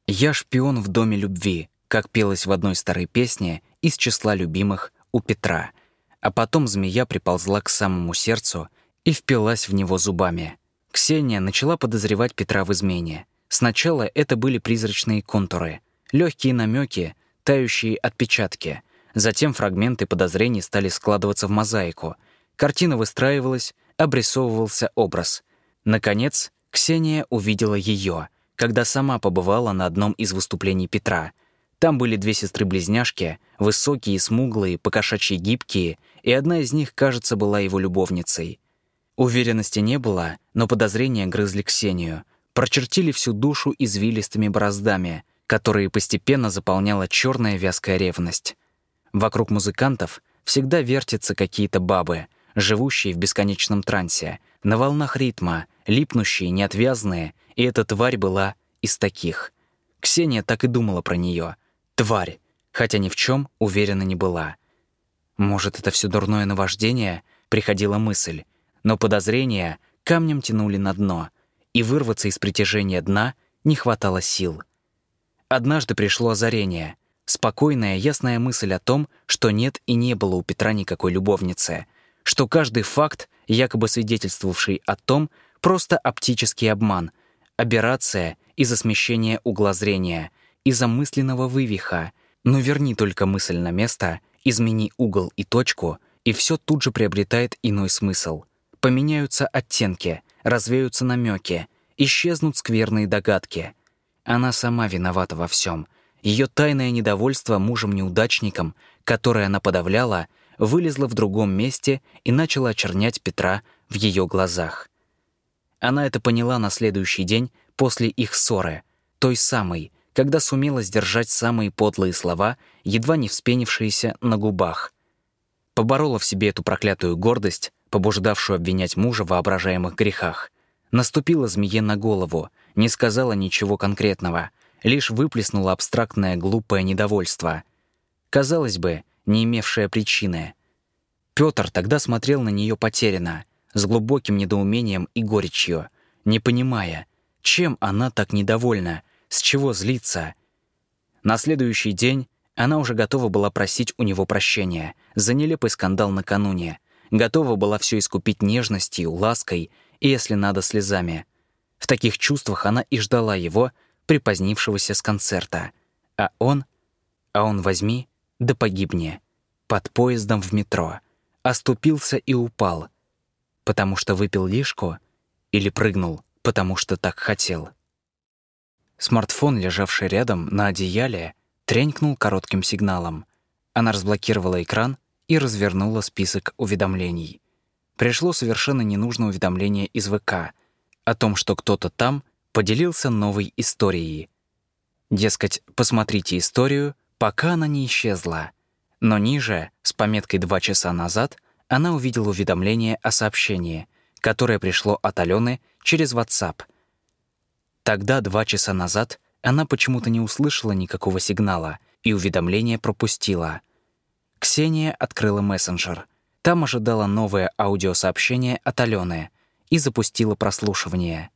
«Я шпион в доме любви», как пелось в одной старой песне из числа любимых у Петра. А потом змея приползла к самому сердцу и впилась в него зубами. Ксения начала подозревать Петра в измене. Сначала это были призрачные контуры, легкие намеки, тающие отпечатки — Затем фрагменты подозрений стали складываться в мозаику. Картина выстраивалась, обрисовывался образ. Наконец, Ксения увидела ее, когда сама побывала на одном из выступлений Петра. Там были две сестры-близняшки, высокие, смуглые, покошачьи гибкие, и одна из них, кажется, была его любовницей. Уверенности не было, но подозрения грызли Ксению, прочертили всю душу извилистыми бороздами, которые постепенно заполняла черная вязкая ревность. Вокруг музыкантов всегда вертятся какие-то бабы, живущие в бесконечном трансе, на волнах ритма, липнущие, неотвязные, и эта тварь была из таких. Ксения так и думала про нее. Тварь, хотя ни в чем уверена не была. Может, это все дурное наваждение? Приходила мысль. Но подозрения камнем тянули на дно, и вырваться из притяжения дна не хватало сил. Однажды пришло озарение. Спокойная, ясная мысль о том, что нет и не было у Петра никакой любовницы, что каждый факт, якобы свидетельствовавший о том, просто оптический обман, аберрация из-за смещения угла зрения, из-за мысленного вывиха. Но верни только мысль на место, измени угол и точку, и все тут же приобретает иной смысл. Поменяются оттенки, развеются намеки, исчезнут скверные догадки. Она сама виновата во всем — ее тайное недовольство мужем-неудачником, которое она подавляла, вылезло в другом месте и начало очернять Петра в ее глазах. Она это поняла на следующий день после их ссоры, той самой, когда сумела сдержать самые подлые слова, едва не вспенившиеся на губах. Поборола в себе эту проклятую гордость, побуждавшую обвинять мужа в воображаемых грехах. Наступила змее на голову, не сказала ничего конкретного — лишь выплеснула абстрактное глупое недовольство. Казалось бы, не имевшее причины. Петр тогда смотрел на нее потерянно, с глубоким недоумением и горечью, не понимая, чем она так недовольна, с чего злится. На следующий день она уже готова была просить у него прощения за нелепый скандал накануне, готова была все искупить нежностью, лаской и, если надо, слезами. В таких чувствах она и ждала его, припозднившегося с концерта. А он... А он возьми, да погибни. под поездом в метро, оступился и упал, потому что выпил лишку или прыгнул, потому что так хотел. Смартфон, лежавший рядом на одеяле, тренькнул коротким сигналом. Она разблокировала экран и развернула список уведомлений. Пришло совершенно ненужное уведомление из ВК о том, что кто-то там поделился новой историей. Дескать, посмотрите историю, пока она не исчезла. Но ниже, с пометкой «два часа назад», она увидела уведомление о сообщении, которое пришло от Алены через WhatsApp. Тогда, два часа назад, она почему-то не услышала никакого сигнала и уведомление пропустила. Ксения открыла мессенджер. Там ожидала новое аудиосообщение от Алены и запустила прослушивание.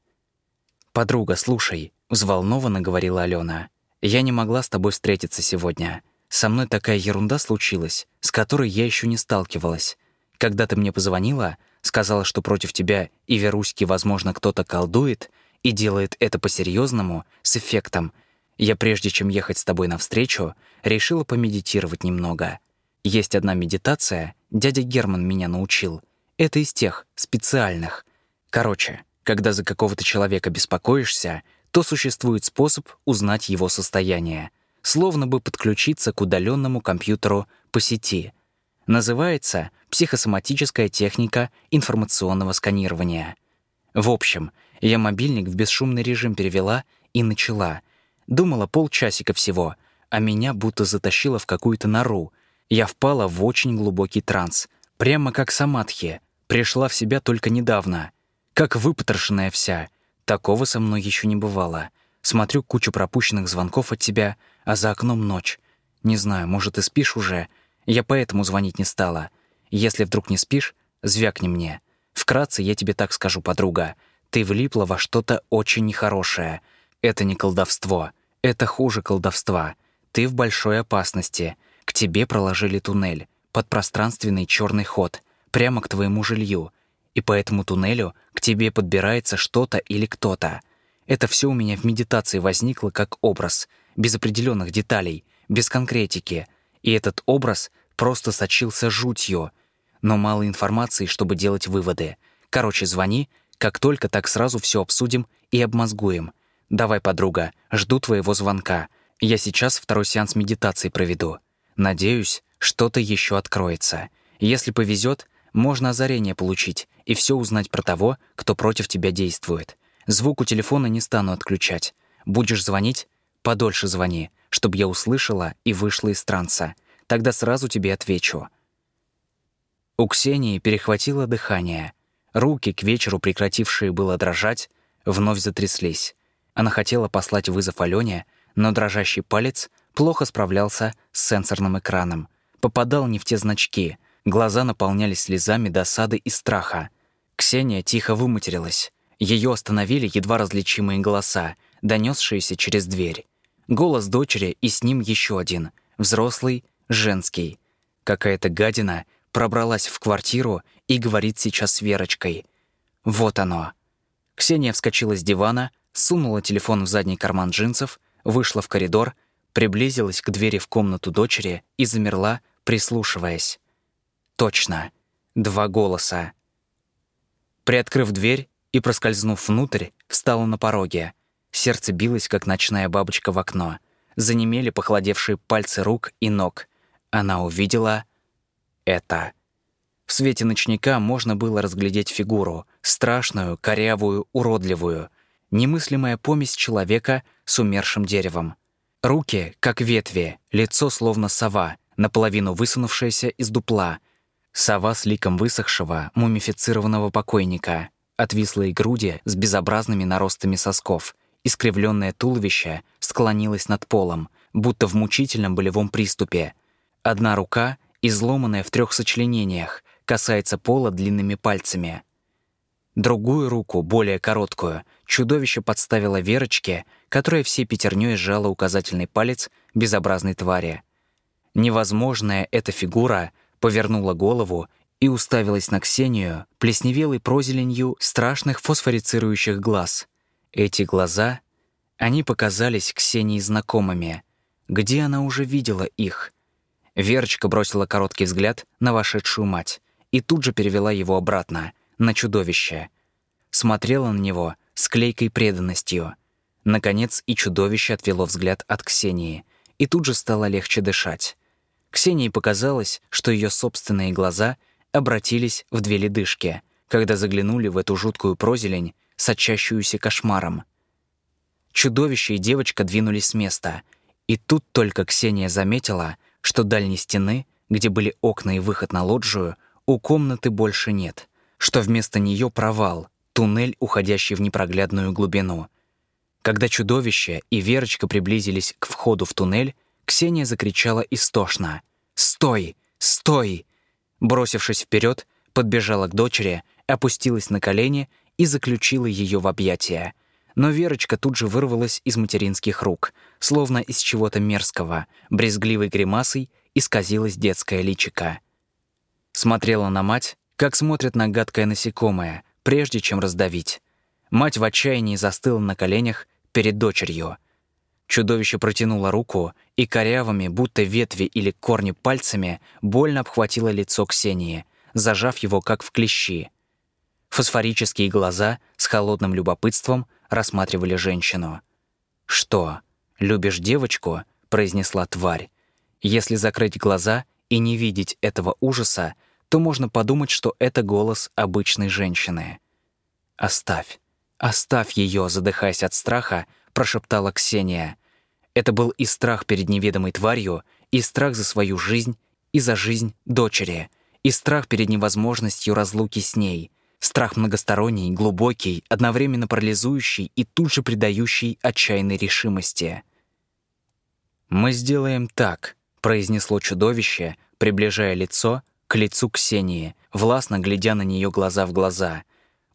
«Подруга, слушай», — взволнованно говорила Алена. «Я не могла с тобой встретиться сегодня. Со мной такая ерунда случилась, с которой я еще не сталкивалась. Когда ты мне позвонила, сказала, что против тебя и Веруськи, возможно, кто-то колдует и делает это по-серьезному, с эффектом, я, прежде чем ехать с тобой навстречу, решила помедитировать немного. Есть одна медитация, дядя Герман меня научил. Это из тех, специальных. Короче, когда за какого-то человека беспокоишься, то существует способ узнать его состояние — словно бы подключиться к удаленному компьютеру по сети. Называется психосоматическая техника информационного сканирования. В общем, я мобильник в бесшумный режим перевела и начала. Думала полчасика всего, а меня будто затащило в какую-то нору. Я впала в очень глубокий транс, прямо как самадхи. Пришла в себя только недавно. Как выпотрошенная вся. Такого со мной еще не бывало. Смотрю кучу пропущенных звонков от тебя, а за окном ночь. Не знаю, может, ты спишь уже. Я поэтому звонить не стала. Если вдруг не спишь, звякни мне. Вкратце я тебе так скажу, подруга. Ты влипла во что-то очень нехорошее. Это не колдовство. Это хуже колдовства. Ты в большой опасности. Тебе проложили туннель, подпространственный черный ход, прямо к твоему жилью. И по этому туннелю к тебе подбирается что-то или кто-то — это все у меня в медитации возникло как образ, без определенных деталей, без конкретики. И этот образ просто сочился жутью. Но мало информации, чтобы делать выводы. Короче, звони, как только так сразу все обсудим и обмозгуем. Давай, подруга, жду твоего звонка. Я сейчас второй сеанс медитации проведу. Надеюсь, что-то еще откроется. Если повезет, можно озарение получить и все узнать про того, кто против тебя действует. Звук у телефона не стану отключать. Будешь звонить? Подольше звони, чтобы я услышала и вышла из транса. Тогда сразу тебе отвечу». У Ксении перехватило дыхание. Руки, к вечеру прекратившие было дрожать, вновь затряслись. Она хотела послать вызов Алене, но дрожащий палец плохо справлялся с сенсорным экраном. Попадал не в те значки. Глаза наполнялись слезами досады и страха. Ксения тихо выматерилась. Ее остановили едва различимые голоса, донесшиеся через дверь. Голос дочери и с ним еще один, взрослый, женский. Какая-то гадина пробралась в квартиру и говорит сейчас с Верочкой. Вот оно. Ксения вскочила с дивана, сунула телефон в задний карман джинсов, вышла в коридор, приблизилась к двери в комнату дочери и замерла, прислушиваясь. Точно. Два голоса. Приоткрыв дверь, и, проскользнув внутрь, встала на пороге. Сердце билось, как ночная бабочка в окно. Занемели похолодевшие пальцы рук и ног. Она увидела это. В свете ночника можно было разглядеть фигуру, страшную, корявую, уродливую. Немыслимая помесь человека с умершим деревом. Руки, как ветви, лицо словно сова, наполовину высунувшаяся из дупла. Сова с ликом высохшего, мумифицированного покойника — Отвислые груди с безобразными наростами сосков, искривленное туловище склонилось над полом, будто в мучительном болевом приступе. Одна рука, изломанная в трех сочленениях, касается пола длинными пальцами. Другую руку, более короткую, чудовище подставило Верочке, которая всей пятерней сжала указательный палец безобразной твари. Невозможная эта фигура повернула голову и уставилась на Ксению плесневелой прозеленью страшных фосфорицирующих глаз. Эти глаза, они показались Ксении знакомыми. Где она уже видела их? Верочка бросила короткий взгляд на вошедшую мать и тут же перевела его обратно, на чудовище. Смотрела на него с клейкой преданностью. Наконец и чудовище отвело взгляд от Ксении, и тут же стало легче дышать. Ксении показалось, что ее собственные глаза обратились в две ледышки, когда заглянули в эту жуткую прозелень, сочащуюся кошмаром. Чудовище и девочка двинулись с места, и тут только Ксения заметила, что дальней стены, где были окна и выход на лоджию, у комнаты больше нет, что вместо нее провал, туннель, уходящий в непроглядную глубину. Когда чудовище и Верочка приблизились к входу в туннель, Ксения закричала истошно «Стой! Стой!» Бросившись вперед, подбежала к дочери, опустилась на колени и заключила ее в объятия. Но Верочка тут же вырвалась из материнских рук, словно из чего-то мерзкого, брезгливой гримасой исказилась детское личико. Смотрела на мать, как смотрит на гадкое насекомое, прежде чем раздавить. Мать в отчаянии застыла на коленях перед дочерью. Чудовище протянуло руку и корявыми, будто ветви или корни пальцами, больно обхватило лицо Ксении, зажав его как в клещи. Фосфорические глаза с холодным любопытством рассматривали женщину. «Что, любишь девочку?» — произнесла тварь. «Если закрыть глаза и не видеть этого ужаса, то можно подумать, что это голос обычной женщины. «Оставь, оставь ее», задыхаясь от страха, прошептала Ксения. Это был и страх перед неведомой тварью, и страх за свою жизнь, и за жизнь дочери, и страх перед невозможностью разлуки с ней, страх многосторонний, глубокий, одновременно парализующий и тут же придающий отчаянной решимости. «Мы сделаем так», — произнесло чудовище, приближая лицо к лицу Ксении, властно глядя на нее глаза в глаза.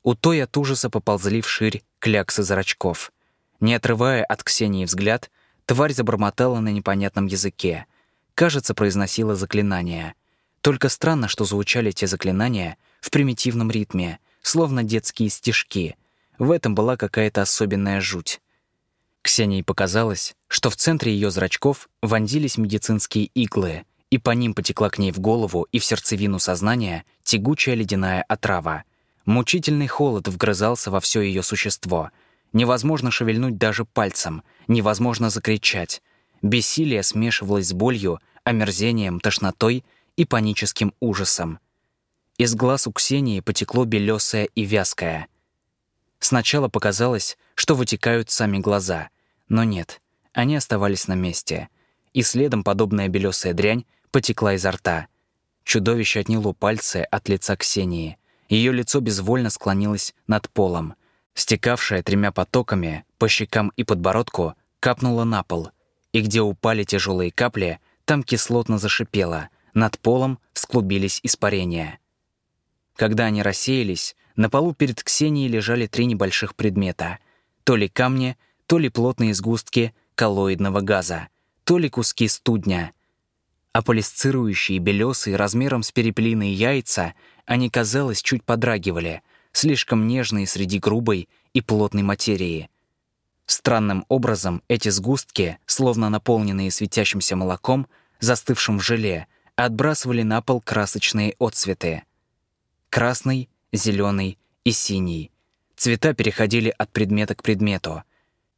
У той от ужаса поползли вширь кляксы зрачков. Не отрывая от Ксении взгляд, тварь забормотала на непонятном языке. Кажется, произносила заклинания. Только странно, что звучали те заклинания в примитивном ритме, словно детские стишки. В этом была какая-то особенная жуть. Ксении показалось, что в центре ее зрачков вонзились медицинские иглы, и по ним потекла к ней в голову и в сердцевину сознания тягучая ледяная отрава. Мучительный холод вгрызался во все ее существо. Невозможно шевельнуть даже пальцем, невозможно закричать. Бессилие смешивалось с болью, омерзением, тошнотой и паническим ужасом. Из глаз у Ксении потекло белесое и вязкое. Сначала показалось, что вытекают сами глаза, но нет, они оставались на месте. И следом подобная белесая дрянь потекла изо рта. Чудовище отняло пальцы от лица Ксении. Ее лицо безвольно склонилось над полом. Стекавшая тремя потоками по щекам и подбородку капнула на пол, и где упали тяжелые капли, там кислотно зашипело, над полом склубились испарения. Когда они рассеялись, на полу перед Ксенией лежали три небольших предмета. То ли камни, то ли плотные сгустки коллоидного газа, то ли куски студня — Аполисцирующие, белесые, размером с перепелиные яйца, они, казалось, чуть подрагивали, слишком нежные среди грубой и плотной материи. Странным образом эти сгустки, словно наполненные светящимся молоком, застывшим в желе, отбрасывали на пол красочные отцветы. Красный, зеленый и синий. Цвета переходили от предмета к предмету.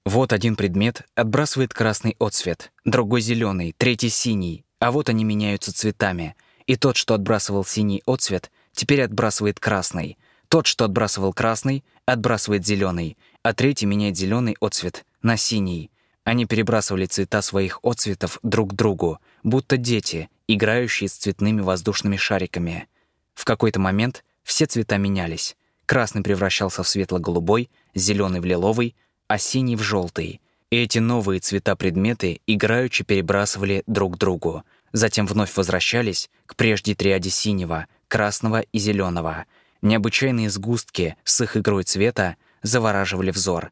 Вот один предмет отбрасывает красный отцвет, другой — зеленый, третий — синий, а вот они меняются цветами. И тот, что отбрасывал синий отцвет, теперь отбрасывает красный. Тот, что отбрасывал красный, отбрасывает зеленый, а третий меняет зеленый отцвет на синий. Они перебрасывали цвета своих отцветов друг к другу, будто дети, играющие с цветными воздушными шариками. В какой-то момент все цвета менялись. Красный превращался в светло-голубой, зеленый в лиловый, а синий в желтый — эти новые цвета предметы играючи перебрасывали друг другу, затем вновь возвращались к прежде триаде синего, красного и зеленого. Необычайные сгустки с их игрой цвета завораживали взор.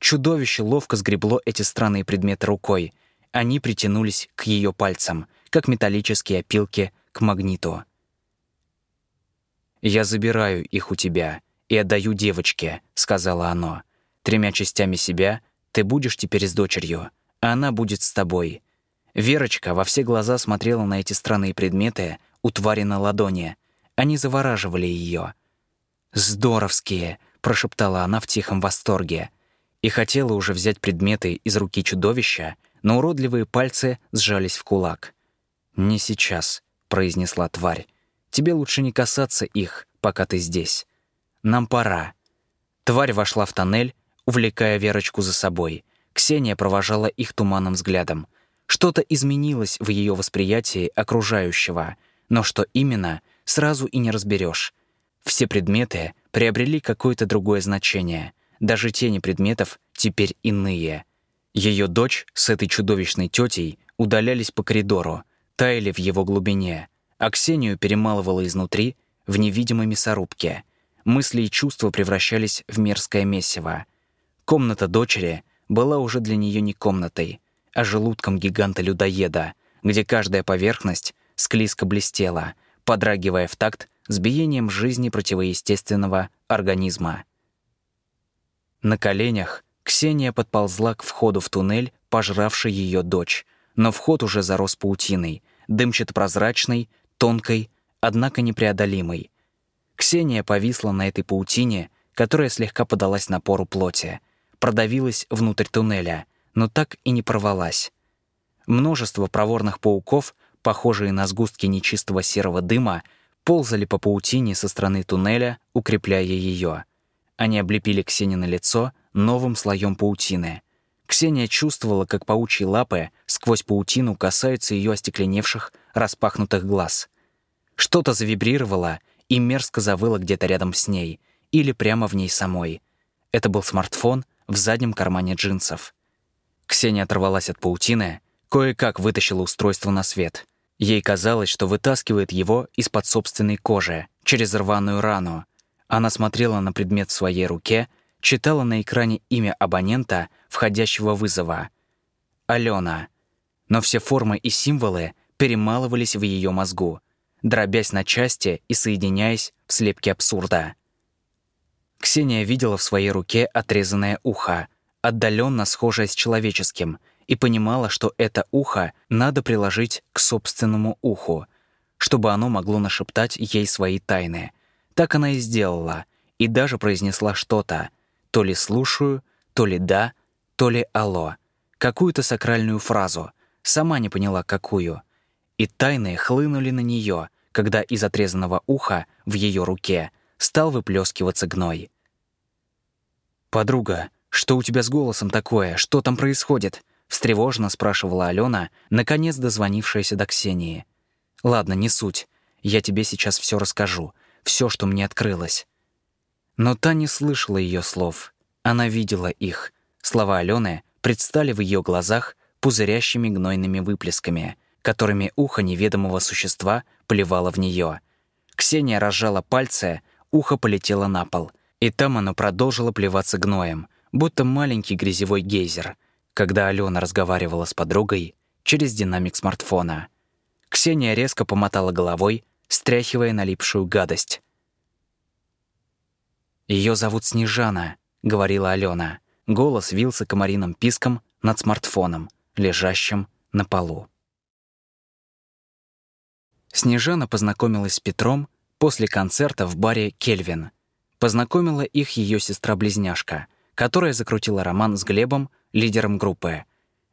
Чудовище ловко сгребло эти странные предметы рукой. Они притянулись к ее пальцам, как металлические опилки к магниту. «Я забираю их у тебя и отдаю девочке», — сказала оно. «Тремя частями себя — ты будешь теперь с дочерью, а она будет с тобой. Верочка во все глаза смотрела на эти странные предметы у твари на ладони. Они завораживали ее. «Здоровские!» — прошептала она в тихом восторге. И хотела уже взять предметы из руки чудовища, но уродливые пальцы сжались в кулак. «Не сейчас», — произнесла тварь. «Тебе лучше не касаться их, пока ты здесь. Нам пора». Тварь вошла в тоннель, увлекая Верочку за собой. Ксения провожала их туманным взглядом. Что-то изменилось в ее восприятии окружающего, но что именно, сразу и не разберешь. Все предметы приобрели какое-то другое значение. Даже тени предметов теперь иные. Ее дочь с этой чудовищной тетей удалялись по коридору, таяли в его глубине, а Ксению перемалывало изнутри в невидимой мясорубке. Мысли и чувства превращались в мерзкое месиво. Комната дочери была уже для нее не комнатой, а желудком гиганта-людоеда, где каждая поверхность склизко блестела, подрагивая в такт с биением жизни противоестественного организма. На коленях Ксения подползла к входу в туннель, пожравший ее дочь, но вход уже зарос паутиной, дымчато-прозрачной, тонкой, однако непреодолимой. Ксения повисла на этой паутине, которая слегка подалась напору плоти, продавилась внутрь туннеля, но так и не порвалась. Множество проворных пауков, похожие на сгустки нечистого серого дыма, ползали по паутине со стороны туннеля, укрепляя ее. Они облепили Ксенина лицо новым слоем паутины. Ксения чувствовала, как паучьи лапы сквозь паутину касаются ее остекленевших, распахнутых глаз. Что-то завибрировало и мерзко завыло где-то рядом с ней или прямо в ней самой. Это был смартфон в заднем кармане джинсов. Ксения оторвалась от паутины, кое-как вытащила устройство на свет. Ей казалось, что вытаскивает его из-под собственной кожи, через рваную рану. Она смотрела на предмет в своей руке, читала на экране имя абонента, входящего вызова. Алена. Но все формы и символы перемалывались в ее мозгу, дробясь на части и соединяясь в слепке абсурда. Ксения видела в своей руке отрезанное ухо, отдаленно схожее с человеческим — и понимала, что это ухо надо приложить к собственному уху, чтобы оно могло нашептать ей свои тайны. Так она и сделала, и даже произнесла что-то, то ли «слушаю», то ли «да», то ли «алло», какую-то сакральную фразу, сама не поняла, какую. И тайны хлынули на нее, когда из отрезанного уха в ее руке стал выплескиваться гной. «Подруга, что у тебя с голосом такое? Что там происходит?» Встревоженно спрашивала Алена, наконец дозвонившаяся до Ксении. «Ладно, не суть. Я тебе сейчас все расскажу. Все, что мне открылось». Но та не слышала ее слов. Она видела их. Слова Алены предстали в ее глазах пузырящими гнойными выплесками, которыми ухо неведомого существа плевало в нее. Ксения разжала пальцы, ухо полетело на пол, и там оно продолжило плеваться гноем, будто маленький грязевой гейзер — когда Алена разговаривала с подругой через динамик смартфона. Ксения резко помотала головой, стряхивая налипшую гадость. Ее зовут Снежана», — говорила Алена. Голос вился комариным писком над смартфоном, лежащим на полу. Снежана познакомилась с Петром после концерта в баре «Кельвин». Познакомила их ее сестра-близняшка, которая закрутила роман с Глебом лидером группы.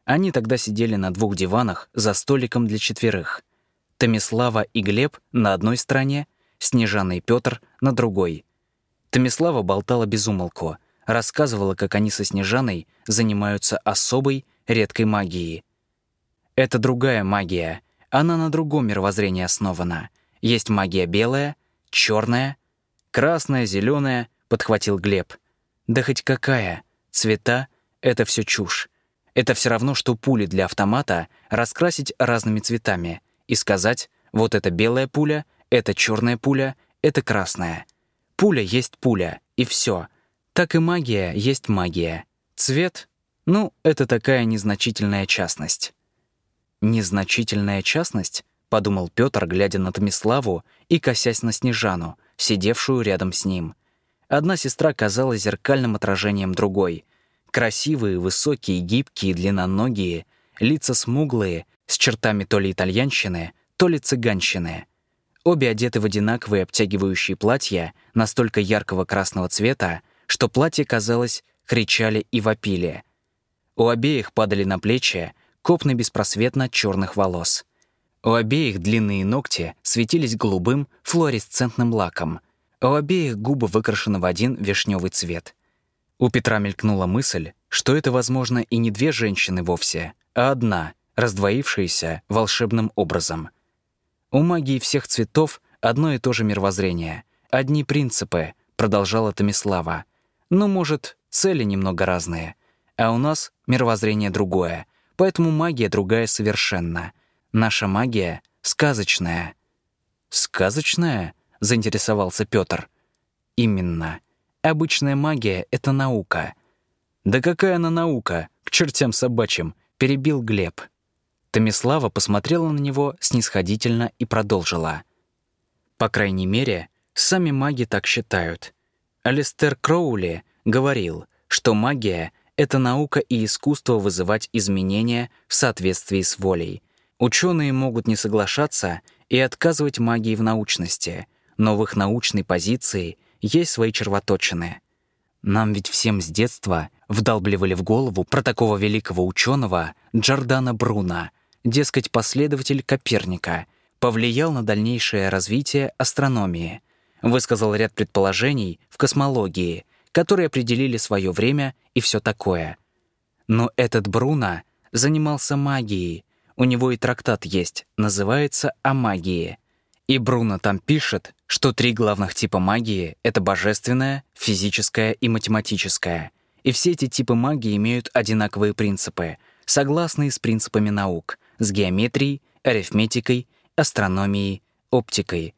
Они тогда сидели на двух диванах за столиком для четверых. Томислава и Глеб на одной стороне, Снежана и Пётр на другой. Томислава болтала без умолку, рассказывала, как они со Снежаной занимаются особой, редкой магией. Это другая магия, она на другом мировоззрении основана. Есть магия белая, черная, красная, зеленая, подхватил Глеб. Да хоть какая, цвета — это все чушь. Это все равно, что пули для автомата раскрасить разными цветами и сказать, вот это белая пуля, это черная пуля, это красная. Пуля есть пуля, и все. Так и магия есть магия. Цвет? Ну, это такая незначительная частность. «Незначительная частность?» — подумал Петр, глядя на Томиславу и косясь на Снежану, сидевшую рядом с ним. Одна сестра казалась зеркальным отражением другой — Красивые, высокие, гибкие, длинноногие, лица смуглые, с чертами то ли итальянщины, то ли цыганщины. Обе одеты в одинаковые обтягивающие платья настолько яркого красного цвета, что платья, казалось, кричали и вопили. У обеих падали на плечи копны беспросветно черных волос. У обеих длинные ногти светились голубым флуоресцентным лаком. У обеих губы выкрашены в один вишневый цвет. У Петра мелькнула мысль, что это, возможно, и не две женщины вовсе, а одна, раздвоившаяся волшебным образом. У магии всех цветов одно и то же мировоззрение, одни принципы, продолжала Томислава. Ну, может, цели немного разные. А у нас мировоззрение другое, поэтому магия другая совершенно. Наша магия сказочная. «Сказочная?» — заинтересовался Петр. «Именно. Обычная магия — это наука». «Да какая она наука? К чертям собачьим!» — перебил Глеб. Томислава посмотрела на него снисходительно и продолжила. «По крайней мере, сами маги так считают. Алистер Кроули говорил, что магия — это наука и искусство вызывать изменения в соответствии с волей. Ученые могут не соглашаться и отказывать магии в научности, но в их научной позиции есть свои червоточины. Нам ведь всем с детства вдалбливали в голову про такого великого ученого Джордана Бруна, дескать, последователь Коперника, повлиял на дальнейшее развитие астрономии, высказал ряд предположений в космологии, которые определили свое время и все такое. Но этот Бруно занимался магией, у него и трактат есть, называется «О магии». И Бруно там пишет, что три главных типа магии — это божественная, физическая и математическая. И все эти типы магии имеют одинаковые принципы, согласные с принципами наук, с геометрией, арифметикой, астрономией, оптикой.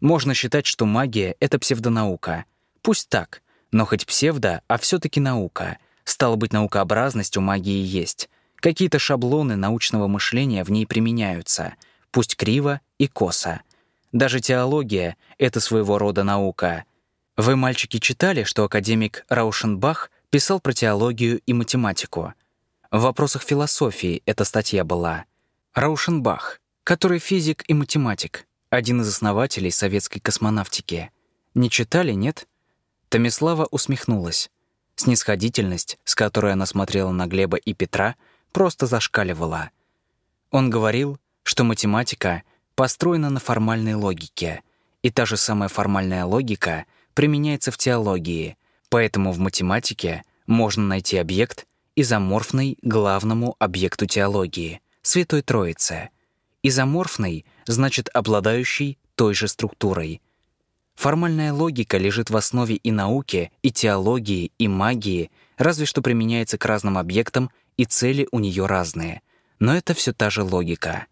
Можно считать, что магия — это псевдонаука. Пусть так, но хоть псевдо, а все таки наука. Стало быть, наукообразность у магии есть. Какие-то шаблоны научного мышления в ней применяются, пусть криво и косо. Даже теология — это своего рода наука. Вы, мальчики, читали, что академик Раушенбах писал про теологию и математику? В вопросах философии эта статья была. Раушенбах, который физик и математик, один из основателей советской космонавтики. Не читали, нет? Томислава усмехнулась. Снисходительность, с которой она смотрела на Глеба и Петра, просто зашкаливала. Он говорил, что математика построена на формальной логике, и та же самая формальная логика применяется в теологии, поэтому в математике можно найти объект, изоморфный главному объекту теологии — Святой Троице. Изоморфный значит обладающий той же структурой — Формальная логика лежит в основе и науки, и теологии, и магии, разве что применяется к разным объектам, и цели у нее разные. Но это все та же логика.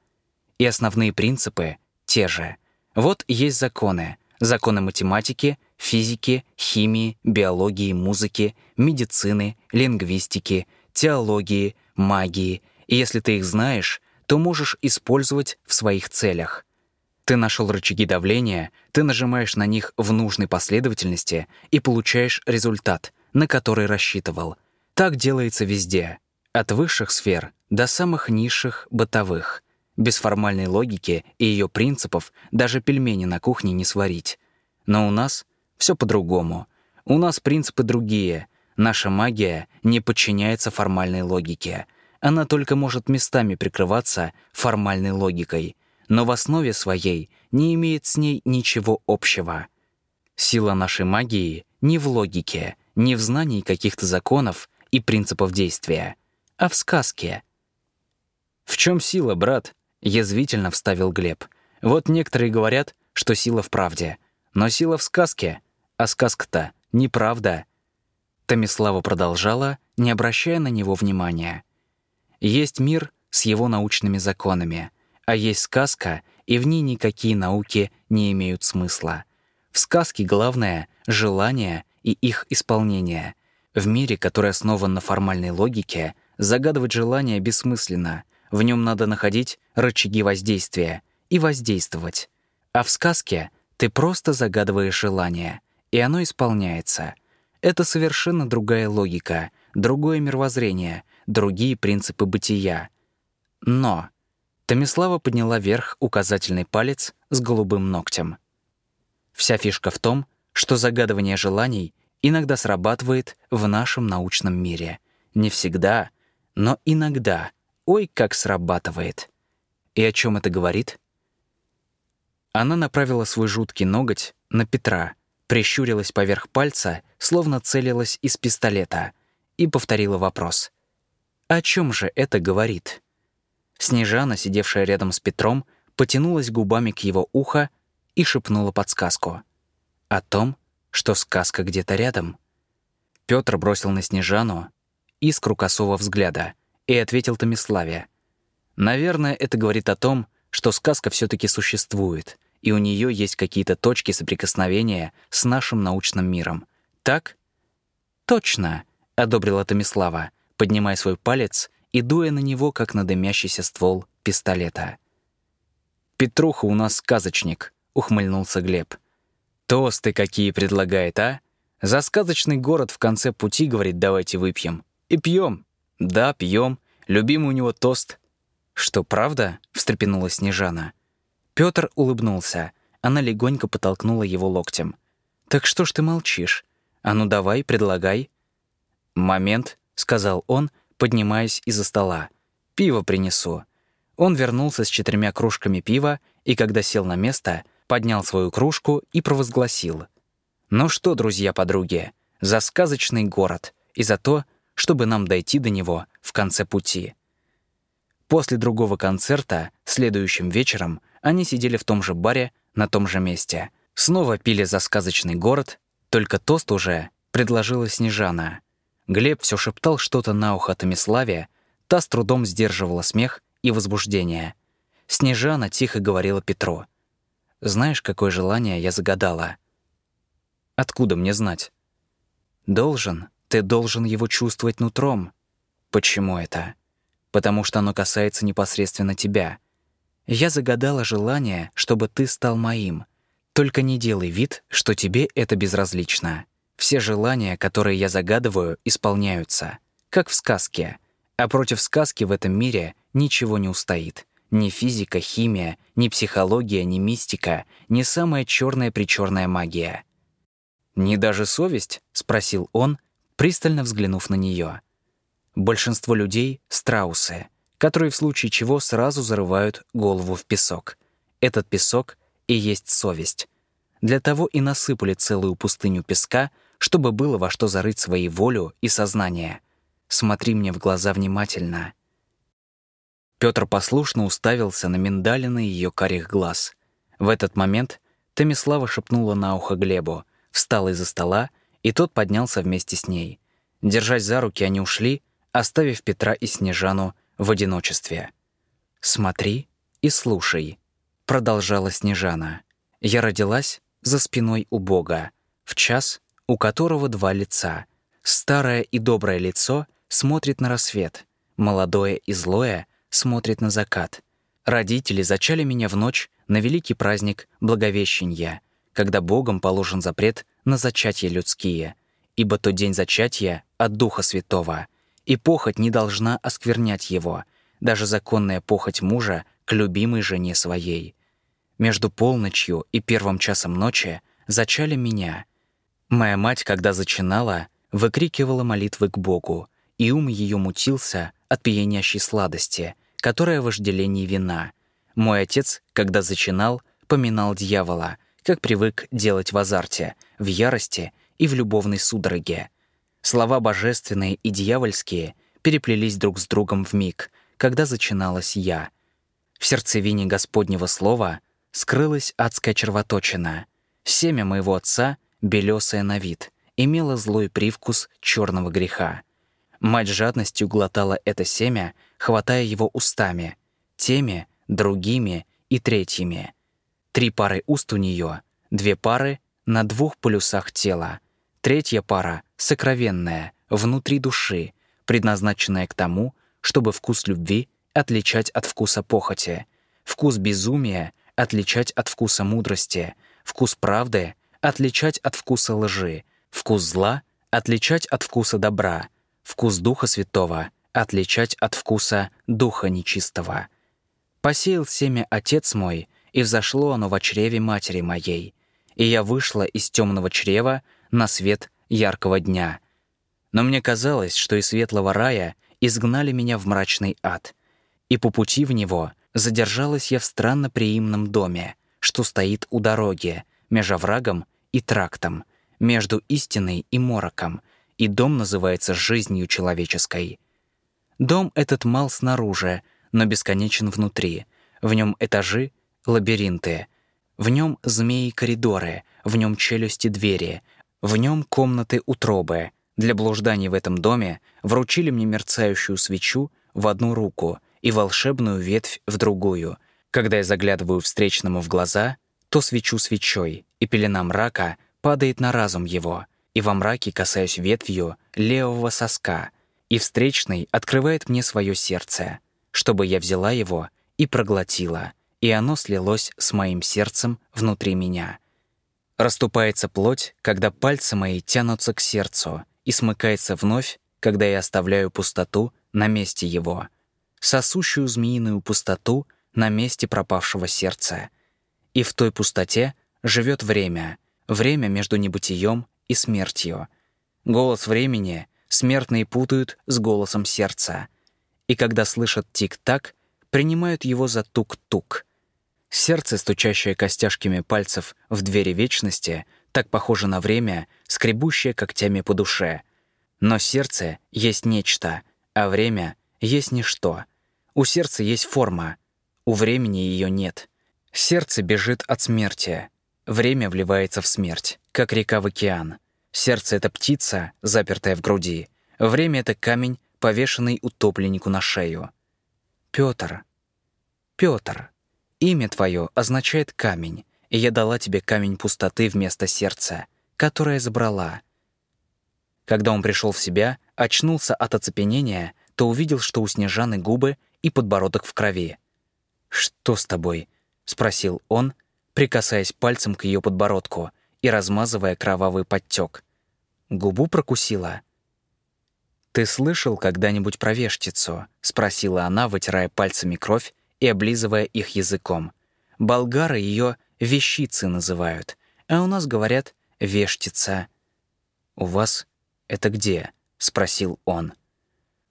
И основные принципы те же. Вот есть законы. Законы математики, физики, химии, биологии, музыки, медицины, лингвистики, теологии, магии. И если ты их знаешь, то можешь использовать в своих целях — ты нашел рычаги давления, ты нажимаешь на них в нужной последовательности и получаешь результат, на который рассчитывал. Так делается везде, от высших сфер до самых низших бытовых. Без формальной логики и ее принципов даже пельмени на кухне не сварить. Но у нас все по-другому. У нас принципы другие. Наша магия не подчиняется формальной логике. Она только может местами прикрываться формальной логикой — но в основе своей не имеет с ней ничего общего. Сила нашей магии не в логике, не в знании каких-то законов и принципов действия, а в сказке. «В чем сила, брат?» — язвительно вставил Глеб. «Вот некоторые говорят, что сила в правде, но сила в сказке, а сказка-то неправда». Томислава продолжала, не обращая на него внимания. «Есть мир с его научными законами — а есть сказка, и в ней никакие науки не имеют смысла. В сказке главное — желание и их исполнение. В мире, который основан на формальной логике, загадывать желание бессмысленно. В нем надо находить рычаги воздействия и воздействовать. А в сказке ты просто загадываешь желание, и оно исполняется. Это совершенно другая логика, другое мировоззрение, другие принципы бытия. Но Томислава подняла вверх указательный палец с голубым ногтем. Вся фишка в том, что загадывание желаний иногда срабатывает в нашем научном мире. Не всегда, но иногда. Ой, как срабатывает. И о чем это говорит? Она направила свой жуткий ноготь на Петра, прищурилась поверх пальца, словно целилась из пистолета, и повторила вопрос. О чем же это говорит? Снежана, сидевшая рядом с Петром, потянулась губами к его уху и шепнула подсказку. О том, что сказка где-то рядом. Петр бросил на Снежану искру косого взгляда и ответил Томиславе. «Наверное, это говорит о том, что сказка все таки существует, и у нее есть какие-то точки соприкосновения с нашим научным миром. Так?» «Точно», — одобрила Томислава, поднимая свой палец и дуя на него, как на дымящийся ствол пистолета. «Петруха у нас сказочник», — ухмыльнулся Глеб. «Тосты какие предлагает, а? За сказочный город в конце пути, говорит, давайте выпьем. И пьем. Да, пьем. Любимый у него тост». «Что, правда?» — встрепенулась Снежана. Петр улыбнулся. Она легонько потолкнула его локтем. «Так что ж ты молчишь? А ну давай, предлагай». «Момент», — сказал он, поднимаясь из-за стола. «Пиво принесу». Он вернулся с четырьмя кружками пива и, когда сел на место, поднял свою кружку и провозгласил. «Ну что, друзья-подруги, за сказочный город и за то, чтобы нам дойти до него в конце пути». После другого концерта, следующим вечером, они сидели в том же баре, на том же месте. Снова пили за сказочный город, только тост уже предложила Снежана — Глеб все шептал что-то на ухо Томиславе, та с трудом сдерживала смех и возбуждение. Снежана тихо говорила Петру. «Знаешь, какое желание я загадала?» «Откуда мне знать?» «Должен. Ты должен его чувствовать нутром». «Почему это?» «Потому что оно касается непосредственно тебя. Я загадала желание, чтобы ты стал моим. Только не делай вид, что тебе это безразлично». Все желания, которые я загадываю, исполняются, как в сказке. А против сказки в этом мире ничего не устоит. Ни физика, химия, ни психология, ни мистика, ни самая черная причерная магия. «Не даже совесть?» — спросил он, пристально взглянув на нее. Большинство людей — страусы, которые в случае чего сразу зарывают голову в песок. Этот песок и есть совесть. Для того и насыпали целую пустыню песка, чтобы было во что зарыть свои волю и сознание. Смотри мне в глаза внимательно. Петр послушно уставился на миндалины ее карих глаз. В этот момент Томислава шепнула на ухо Глебу, встала из-за стола, и тот поднялся вместе с ней. Держась за руки, они ушли, оставив Петра и Снежану в одиночестве. «Смотри и слушай», — продолжала Снежана. «Я родилась за спиной у Бога, в час, у которого два лица. Старое и доброе лицо смотрит на рассвет, молодое и злое смотрит на закат. Родители зачали меня в ночь на великий праздник Благовещения, когда Богом положен запрет на зачатие людские, ибо тот день зачатия от Духа Святого, и похоть не должна осквернять его, даже законная похоть мужа к любимой жене своей. Между полночью и первым часом ночи зачали меня — Моя мать, когда зачинала, выкрикивала молитвы к Богу, и ум ее мутился от пьянящей сладости, которая вожделение вина. Мой отец, когда зачинал, поминал дьявола, как привык делать в азарте, в ярости и в любовной судороге. Слова божественные и дьявольские переплелись друг с другом в миг, когда зачиналась я. В сердцевине Господнего слова скрылась адская червоточина. Семя моего отца — белесая на вид, имела злой привкус черного греха. Мать жадностью глотала это семя, хватая его устами, теми, другими и третьими. Три пары уст у нее, две пары на двух полюсах тела, третья пара — сокровенная, внутри души, предназначенная к тому, чтобы вкус любви отличать от вкуса похоти, вкус безумия отличать от вкуса мудрости, вкус правды отличать от вкуса лжи, вкус зла отличать от вкуса добра, вкус Духа Святого отличать от вкуса Духа Нечистого. Посеял семя отец мой, и взошло оно в чреве матери моей. И я вышла из темного чрева на свет яркого дня. Но мне казалось, что из светлого рая изгнали меня в мрачный ад. И по пути в него задержалась я в странно приимном доме, что стоит у дороги, между врагом и трактом, между истиной и мороком, и дом называется жизнью человеческой. Дом этот мал снаружи, но бесконечен внутри. В нем этажи, лабиринты. В нем змеи-коридоры, в нем челюсти-двери, в нем комнаты утробы. Для блужданий в этом доме вручили мне мерцающую свечу в одну руку и волшебную ветвь в другую. Когда я заглядываю встречному в глаза, то свечу свечой, и пелена мрака падает на разум его, и во мраке касаюсь ветвью левого соска, и встречный открывает мне свое сердце — чтобы я взяла его и проглотила, и оно слилось с моим сердцем внутри меня. Раступается плоть, когда пальцы мои тянутся к сердцу, и смыкается вновь, когда я оставляю пустоту на месте его, сосущую змеиную пустоту на месте пропавшего сердца. И в той пустоте живет время, время между небытием и смертью. Голос времени смертные путают с голосом сердца — и когда слышат тик-так, принимают его за тук-тук. Сердце, стучащее костяшками пальцев в двери вечности, так похоже на время, скребущее когтями по душе. Но сердце есть нечто, а время есть ничто. У сердца есть форма, у времени ее нет. Сердце бежит от смерти. Время вливается в смерть, как река в океан. Сердце — это птица, запертая в груди. Время — это камень, повешенный утопленнику на шею. Петр, Петр, имя твое означает камень, и я дала тебе камень пустоты вместо сердца, которое забрала. Когда он пришел в себя, очнулся от оцепенения, то увидел, что у Снежаны губы и подбородок в крови. «Что с тобой?» — спросил он, прикасаясь пальцем к ее подбородку и размазывая кровавый подтек. Губу прокусила. «Ты слышал когда-нибудь про вештицу?» — спросила она, вытирая пальцами кровь и облизывая их языком. «Болгары ее вещицы называют, а у нас говорят вештица». «У вас это где?» — спросил он.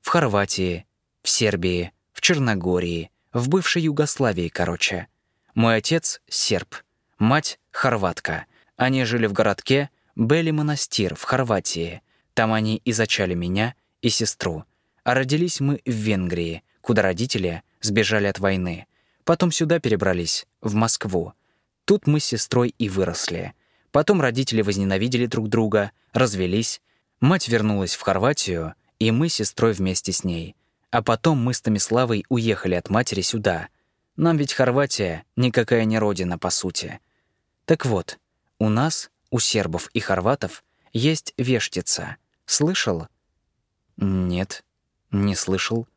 «В Хорватии, в Сербии, в Черногории, в бывшей Югославии, короче. Мой отец — серб, мать — хорватка. Они жили в городке Бели-Монастир в Хорватии. Там они и зачали меня — и сестру. А родились мы в Венгрии, куда родители сбежали от войны. Потом сюда перебрались, в Москву. Тут мы с сестрой и выросли. Потом родители возненавидели друг друга, развелись. Мать вернулась в Хорватию, и мы с сестрой вместе с ней. А потом мы с Томиславой уехали от матери сюда. Нам ведь Хорватия никакая не родина, по сути. Так вот, у нас, у сербов и хорватов, есть вештица. Слышал? «Нет, не слышал».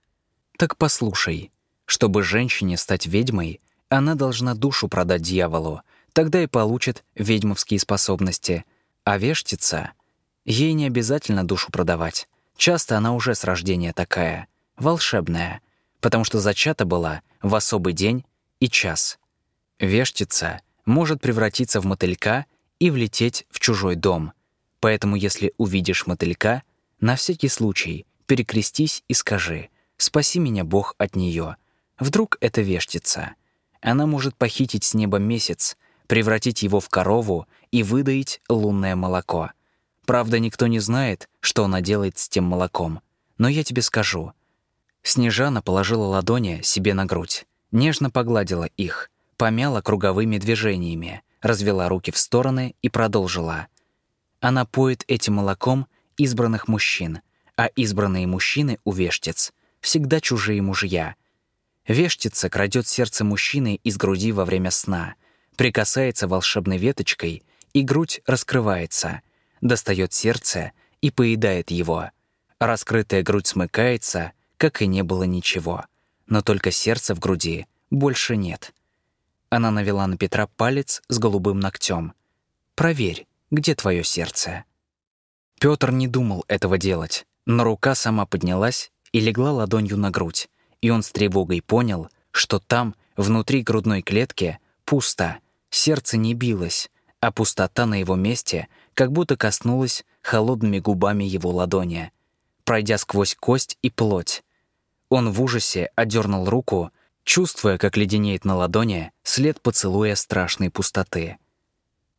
«Так послушай. Чтобы женщине стать ведьмой, она должна душу продать дьяволу, тогда и получит ведьмовские способности. А вештица? Ей не обязательно душу продавать. Часто она уже с рождения такая, волшебная, потому что зачата была в особый день и час. Вештица может превратиться в мотылька и влететь в чужой дом. Поэтому если увидишь мотылька — на всякий случай перекрестись и скажи «Спаси меня, Бог, от нее». Вдруг это вештица. Она может похитить с неба месяц, превратить его в корову и выдаить лунное молоко. Правда, никто не знает, что она делает с тем молоком. Но я тебе скажу. Снежана положила ладони себе на грудь, нежно погладила их, помяла круговыми движениями, развела руки в стороны и продолжила. Она поет этим молоком избранных мужчин, а избранные мужчины у вештиц всегда чужие мужья. Вештица крадет сердце мужчины из груди во время сна, прикасается волшебной веточкой, и грудь раскрывается, достает сердце и поедает его. Раскрытая грудь смыкается, как и не было ничего. Но только сердца в груди больше нет. Она навела на Петра палец с голубым ногтем. «Проверь, где твое сердце?» Петр не думал этого делать, но рука сама поднялась и легла ладонью на грудь, и он с тревогой понял, что там Внутри грудной клетки пусто, сердце не билось, а пустота на его месте как будто коснулась холодными губами его ладони, пройдя сквозь кость и плоть. Он в ужасе одернул руку, чувствуя, как леденеет на ладони след поцелуя страшной пустоты.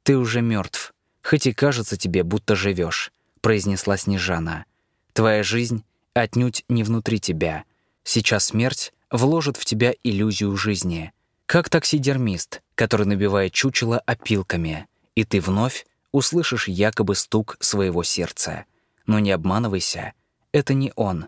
«Ты уже мертв, хоть и кажется тебе, будто живешь», — произнесла Снежана. «Твоя жизнь отнюдь не внутри тебя. Сейчас смерть вложит в тебя иллюзию жизни, как таксидермист, который набивает чучело опилками, и ты вновь услышишь якобы стук своего сердца. Но не обманывайся, это не он.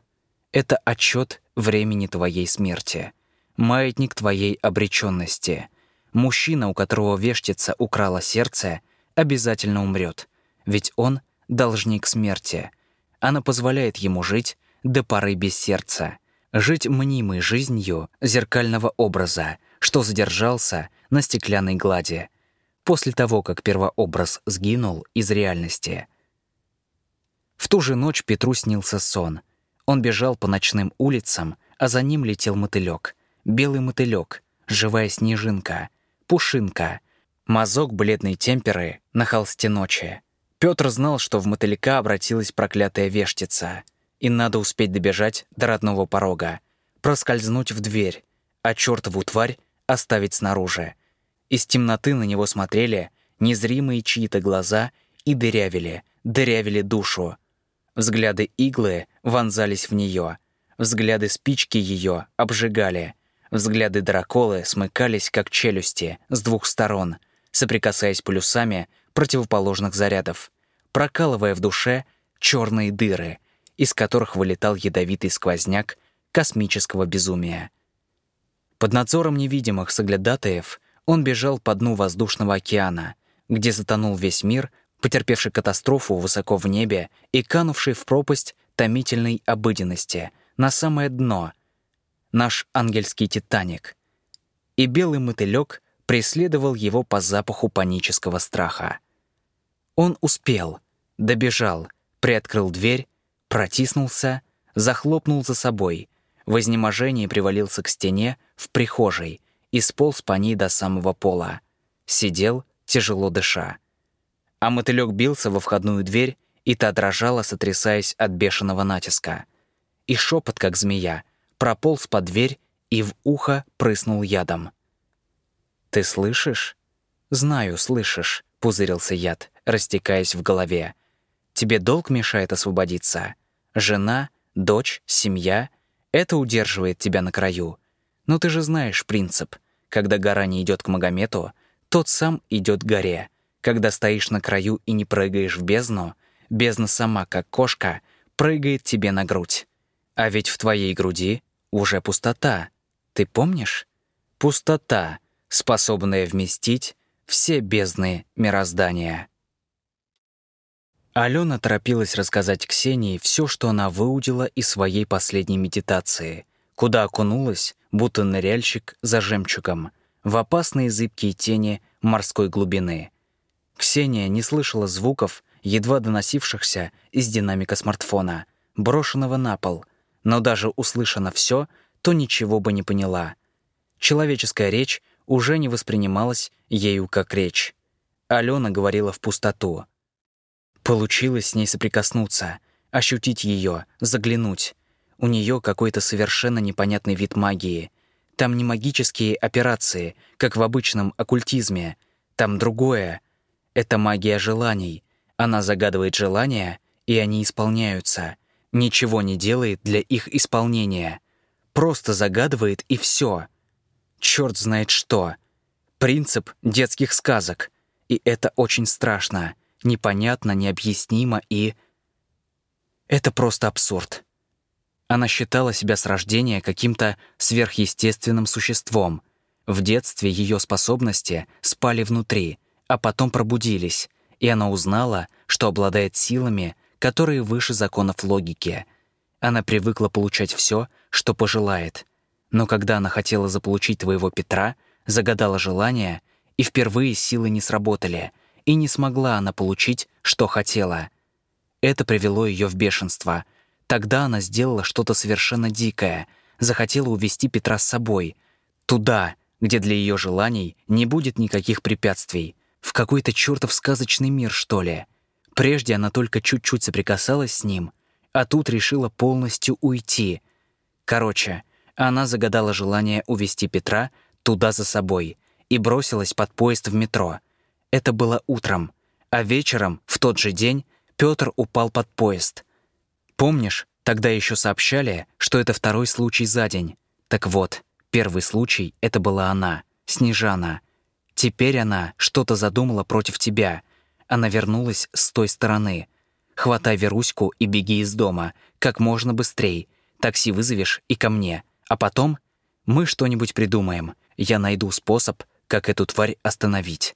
Это отчет времени твоей смерти, маятник твоей обреченности. Мужчина, у которого вештица украла сердце, обязательно умрет, ведь он — должник смерти. Она позволяет ему жить до поры без сердца, жить мнимой жизнью зеркального образа, что задержался на стеклянной глади, после того, как первообраз сгинул из реальности. В ту же ночь Петру снился сон. Он бежал по ночным улицам, а за ним летел мотылек. Белый мотылек, живая снежинка, пушинка, мазок бледной темперы на холсте ночи. Петр знал, что в мотылька обратилась проклятая вештица, и надо успеть добежать до родного порога, проскользнуть в дверь, а чертову тварь оставить снаружи. Из темноты на него смотрели незримые чьи-то глаза и дырявили, дырявили душу. Взгляды иглы вонзались в нее, взгляды спички ее обжигали, взгляды драколы смыкались, как челюсти, с двух сторон, соприкасаясь полюсами противоположных зарядов, прокалывая в душе черные дыры, из которых вылетал ядовитый сквозняк космического безумия. Под надзором невидимых соглядатаев он бежал по дну воздушного океана, где затонул весь мир, потерпевший катастрофу высоко в небе и канувший в пропасть томительной обыденности, на самое дно. Наш ангельский «Титаник». И белый мотылек преследовал его по запаху панического страха. Он успел, добежал, приоткрыл дверь, протиснулся, захлопнул за собой, в изнеможении привалился к стене в прихожей и сполз по ней до самого пола. Сидел, тяжело дыша. А мотылек бился во входную дверь, и та дрожала, сотрясаясь от бешеного натиска. И шепот, как змея, прополз под дверь и в ухо прыснул ядом. «Ты слышишь?» «Знаю, слышишь», — пузырился яд, растекаясь в голове. «Тебе долг мешает освободиться? Жена, дочь, семья — это удерживает тебя на краю. Но ты же знаешь принцип. Когда гора не идет к Магомету, тот сам идет к горе. Когда стоишь на краю и не прыгаешь в бездну, бездна сама, как кошка, прыгает тебе на грудь. А ведь в твоей груди уже пустота. Ты помнишь? Пустота, способная вместить все бездны мироздания. Алена торопилась рассказать Ксении все, что она выудила из своей последней медитации, куда окунулась, будто ныряльщик за жемчугом, в опасные зыбкие тени морской глубины. Ксения не слышала звуков, едва доносившихся из динамика смартфона, брошенного на пол, но даже услышано все, то ничего бы не поняла. Человеческая речь уже не воспринималась ею как речь. Алена говорила в пустоту — Получилось с ней соприкоснуться, ощутить ее, заглянуть. У нее какой-то совершенно непонятный вид магии. Там не магические операции, как в обычном оккультизме. Там другое. Это магия желаний. Она загадывает желания, и они исполняются. Ничего не делает для их исполнения. Просто загадывает и все. Черт знает что. Принцип детских сказок. И это очень страшно непонятно, необъяснимо и... Это просто абсурд. Она считала себя с рождения каким-то сверхъестественным существом. В детстве ее способности спали внутри, а потом пробудились, и она узнала, что обладает силами, которые выше законов логики. Она привыкла получать все, что пожелает. Но когда она хотела заполучить твоего Петра, загадала желание, и впервые силы не сработали — и не смогла она получить, что хотела. Это привело ее в бешенство. Тогда она сделала что-то совершенно дикое, захотела увести Петра с собой. Туда, где для ее желаний не будет никаких препятствий, в какой-то чертов сказочный мир, что ли. Прежде она только чуть-чуть соприкасалась с ним, а тут решила полностью уйти. Короче, она загадала желание увести Петра туда за собой и бросилась под поезд в метро. Это было утром, а вечером, в тот же день, Петр упал под поезд. Помнишь, тогда еще сообщали, что это второй случай за день. Так вот, первый случай — это была она, Снежана. Теперь она что-то задумала против тебя. Она вернулась с той стороны. Хватай Веруську и беги из дома, как можно быстрей. Такси вызовешь и ко мне. А потом мы что-нибудь придумаем. Я найду способ, как эту тварь остановить.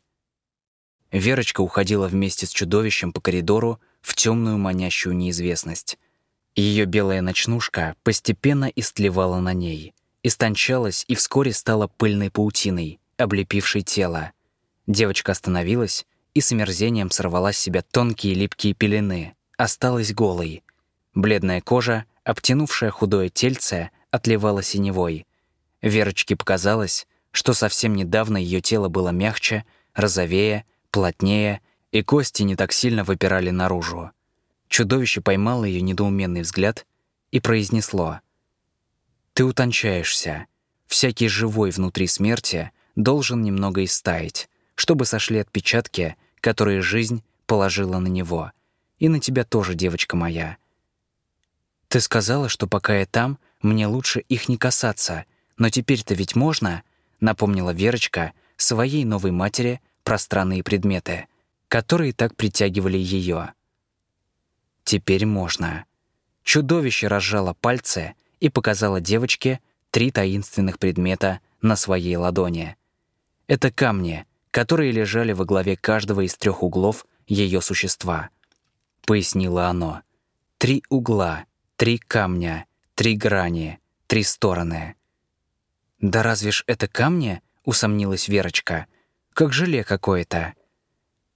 Верочка уходила вместе с чудовищем по коридору в темную манящую неизвестность. Ее белая ночнушка постепенно истлевала на ней, истончалась и вскоре стала пыльной паутиной, облепившей тело. Девочка остановилась и с омерзением сорвала с себя тонкие липкие пелены, осталась голой. Бледная кожа, обтянувшая худое тельце, отливала синевой. Верочке показалось, что совсем недавно ее тело было мягче, розовее, плотнее, и кости не так сильно выпирали наружу. Чудовище поймало ее недоуменный взгляд и произнесло. «Ты утончаешься. Всякий живой внутри смерти должен немного истаять, чтобы сошли отпечатки, которые жизнь положила на него. И на тебя тоже, девочка моя. Ты сказала, что пока я там, мне лучше их не касаться, но теперь-то ведь можно, напомнила Верочка своей новой матери пространные предметы, которые так притягивали ее. Теперь можно. Чудовище разжало пальцы и показало девочке три таинственных предмета на своей ладони. Это камни, которые лежали во главе каждого из трех углов ее существа. Пояснило оно. Три угла, три камня, три грани, три стороны. «Да разве ж это камни?» — усомнилась Верочка. «Как желе какое-то».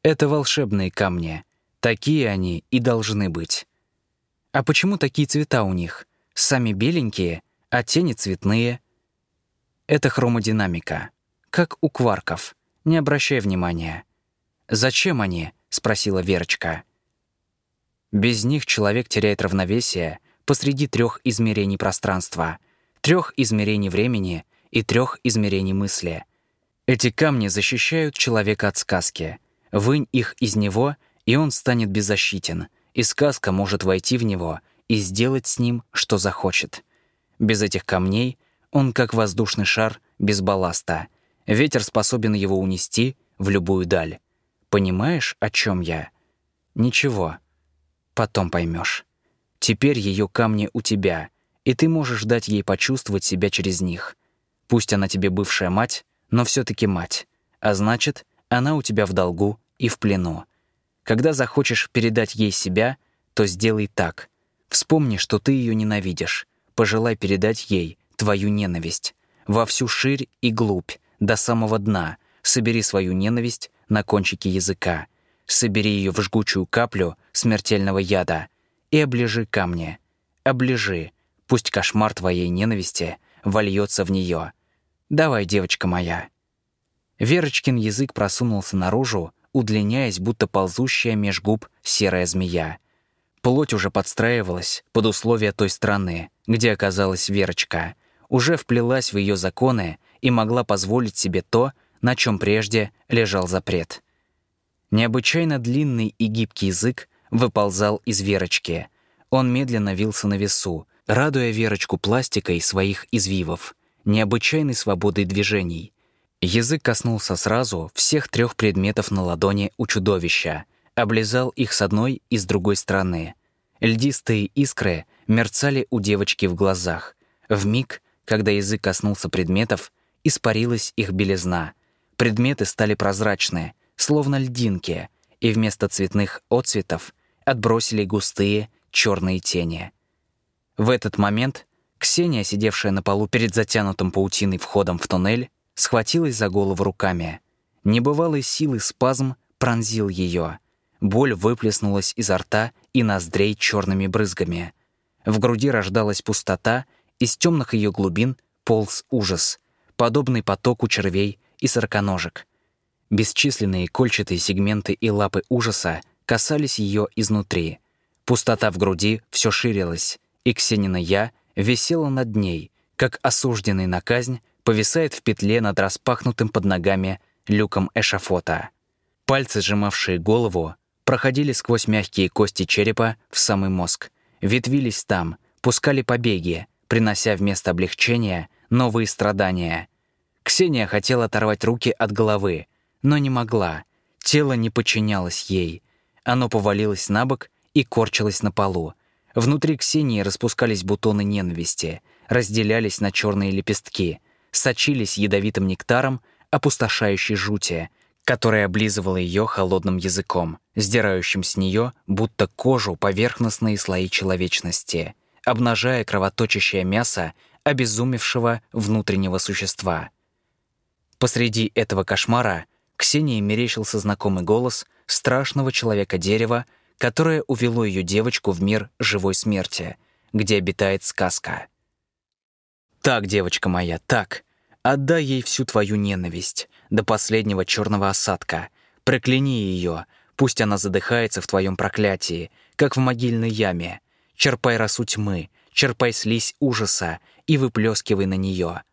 «Это волшебные камни. Такие они и должны быть». «А почему такие цвета у них? Сами беленькие, а тени цветные?» «Это хромодинамика. Как у кварков. Не обращай внимания». «Зачем они?» — спросила Верочка. Без них человек теряет равновесие посреди трех измерений пространства, трех измерений времени и трех измерений мысли. Эти камни защищают человека от сказки. Вынь их из него, и он станет беззащитен, и сказка может войти в него и сделать с ним, что захочет. Без этих камней он как воздушный шар без балласта. Ветер способен его унести в любую даль. Понимаешь, о чем я? Ничего. Потом поймешь. Теперь ее камни у тебя, и ты можешь дать ей почувствовать себя через них — Пусть она тебе бывшая мать, но все таки мать. А значит, она у тебя в долгу и в плену. Когда захочешь передать ей себя, то сделай так. Вспомни, что ты ее ненавидишь. Пожелай передать ей твою ненависть. Во всю ширь и глубь, до самого дна. Собери свою ненависть на кончике языка. Собери ее в жгучую каплю смертельного яда и оближи камни. Оближи. Пусть кошмар твоей ненависти вольется в нее. Давай, девочка моя». Верочкин язык просунулся наружу, удлиняясь, будто ползущая меж губ серая змея. Плоть уже подстраивалась под условия той страны, где оказалась Верочка, уже вплелась в ее законы и могла позволить себе то, на чем прежде лежал запрет. Необычайно длинный и гибкий язык выползал из Верочки. Он медленно вился на весу, радуя Верочку пластикой своих извивов, необычайной свободой движений. Язык коснулся сразу всех трех предметов на ладони у чудовища, облизал их с одной и с другой стороны. Льдистые искры мерцали у девочки в глазах. В миг, когда язык коснулся предметов, испарилась их белизна. Предметы стали прозрачные, словно льдинки, и вместо цветных отцветов отбросили густые черные тени — в этот момент Ксения, сидевшая на полу перед затянутым паутиной входом в туннель, схватилась за голову руками. Небывалой силы спазм пронзил ее. Боль выплеснулась изо рта и ноздрей черными брызгами. В груди рождалась пустота, из темных ее глубин полз ужас. бесподобный поток у червей и сороконожек. Бесчисленные кольчатые сегменты и лапы ужаса касались ее изнутри. Пустота в груди все ширилась, и Ксенина «я» висела над ней, как осужденный на казнь повисает в петле над распахнутым под ногами люком эшафота. Пальцы, сжимавшие голову, проходили сквозь мягкие кости черепа в самый мозг, ветвились там, пускали побеги, принося вместо облегчения новые страдания. Ксения хотела оторвать руки от головы, но не могла. Тело не подчинялось ей. Оно повалилось на бок и корчилось на полу. Внутри Ксении распускались бутоны ненависти, разделялись на черные лепестки, сочились ядовитым нектаром опустошающей жути, которая облизывала ее холодным языком, сдирающим с нее будто кожу поверхностные слои человечности, обнажая кровоточащее мясо обезумевшего внутреннего существа. Посреди этого кошмара Ксении мерещился знакомый голос страшного человека-дерева, которое увело ее девочку в мир живой смерти, где обитает сказка. «Так, девочка моя, так. Отдай ей всю твою ненависть, до последнего черного осадка. Прокляни ее, пусть она задыхается в твоем проклятии, как в могильной яме. Черпай росу тьмы, черпай слизь ужаса и выплескивай на нее.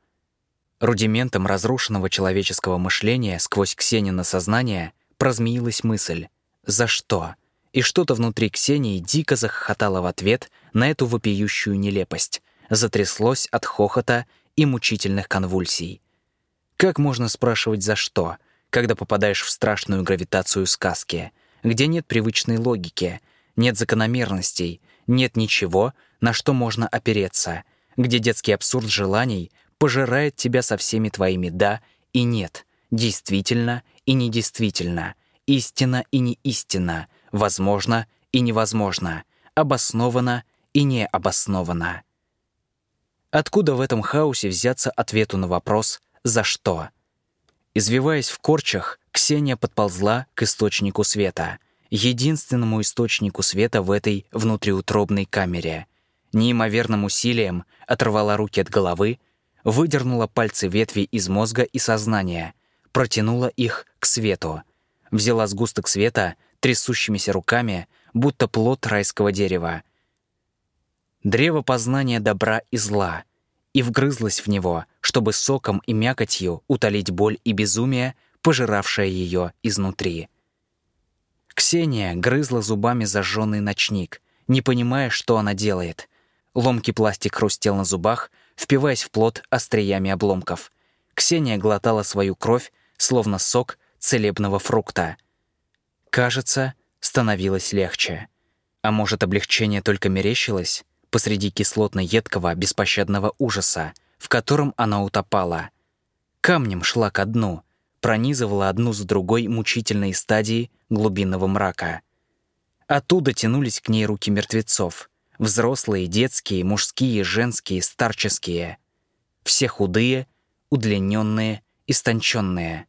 Рудиментом разрушенного человеческого мышления сквозь Ксенина сознание прозмеилась мысль «За что?». И что-то внутри Ксении дико захохотало в ответ на эту вопиющую нелепость, затряслось от хохота и мучительных конвульсий. Как можно спрашивать «за что?», когда попадаешь в страшную гравитацию сказки, где нет привычной логики, нет закономерностей, нет ничего, на что можно опереться, где детский абсурд желаний пожирает тебя со всеми твоими «да» и «нет», действительно и недействительно, истина и не истина, возможно и невозможно, обосновано и необосновано. Откуда в этом хаосе взяться ответу на вопрос «за что?». Извиваясь в корчах, Ксения подползла к источнику света, единственному источнику света в этой внутриутробной камере. Неимоверным усилием оторвала руки от головы, выдернула пальцы ветви из мозга и сознания, протянула их к свету, взяла сгусток света трясущимися руками, будто плод райского дерева. Древо познания добра и зла, и вгрызлась в него, чтобы соком и мякотью утолить боль и безумие, пожиравшее ее изнутри. Ксения грызла зубами зажженный ночник, не понимая, что она делает. Ломкий пластик хрустел на зубах, впиваясь в плод остриями обломков. Ксения глотала свою кровь, словно сок целебного фрукта. Кажется, становилось легче. А может, облегчение только мерещилось посреди кислотно-едкого беспощадного ужаса, в котором она утопала. Камнем шла ко дну, пронизывала одну за другой мучительные стадии глубинного мрака. Оттуда тянулись к ней руки мертвецов, Взрослые, детские, мужские, женские, старческие. Все худые, удлиненные, истонченные.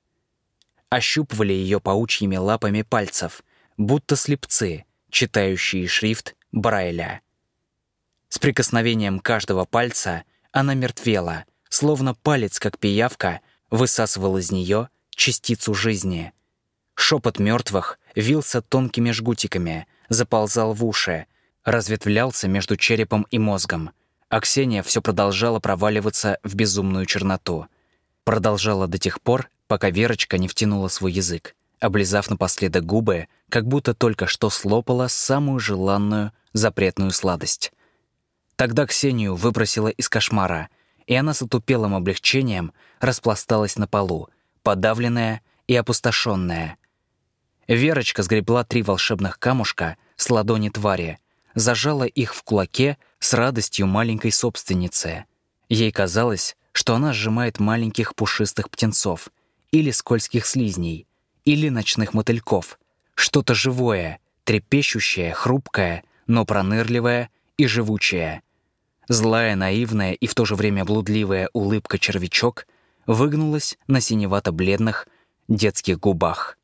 Ощупывали ее паучьими лапами пальцев, будто слепцы, читающие шрифт Брайля. С прикосновением каждого пальца она мертвела, словно палец, как пиявка, высасывал из нее частицу жизни. Шепот мертвых вился тонкими жгутиками, заползал в уши, разветвлялся между черепом и мозгом, а Ксения все продолжала проваливаться в безумную черноту. Продолжала до тех пор, пока Верочка не втянула свой язык, облизав напоследок губы, как будто только что слопала самую желанную запретную сладость. Тогда Ксению выбросила из кошмара, и она с отупелым облегчением распласталась на полу, подавленная и опустошенная. Верочка сгребла три волшебных камушка с ладони твари — зажала их в кулаке с радостью маленькой собственницы. Ей казалось, что она сжимает маленьких пушистых птенцов или скользких слизней, или ночных мотыльков, что-то живое, трепещущее, хрупкое, но пронырливое и живучее. Злая, наивная и в то же время блудливая улыбка червячок выгнулась на синевато-бледных детских губах.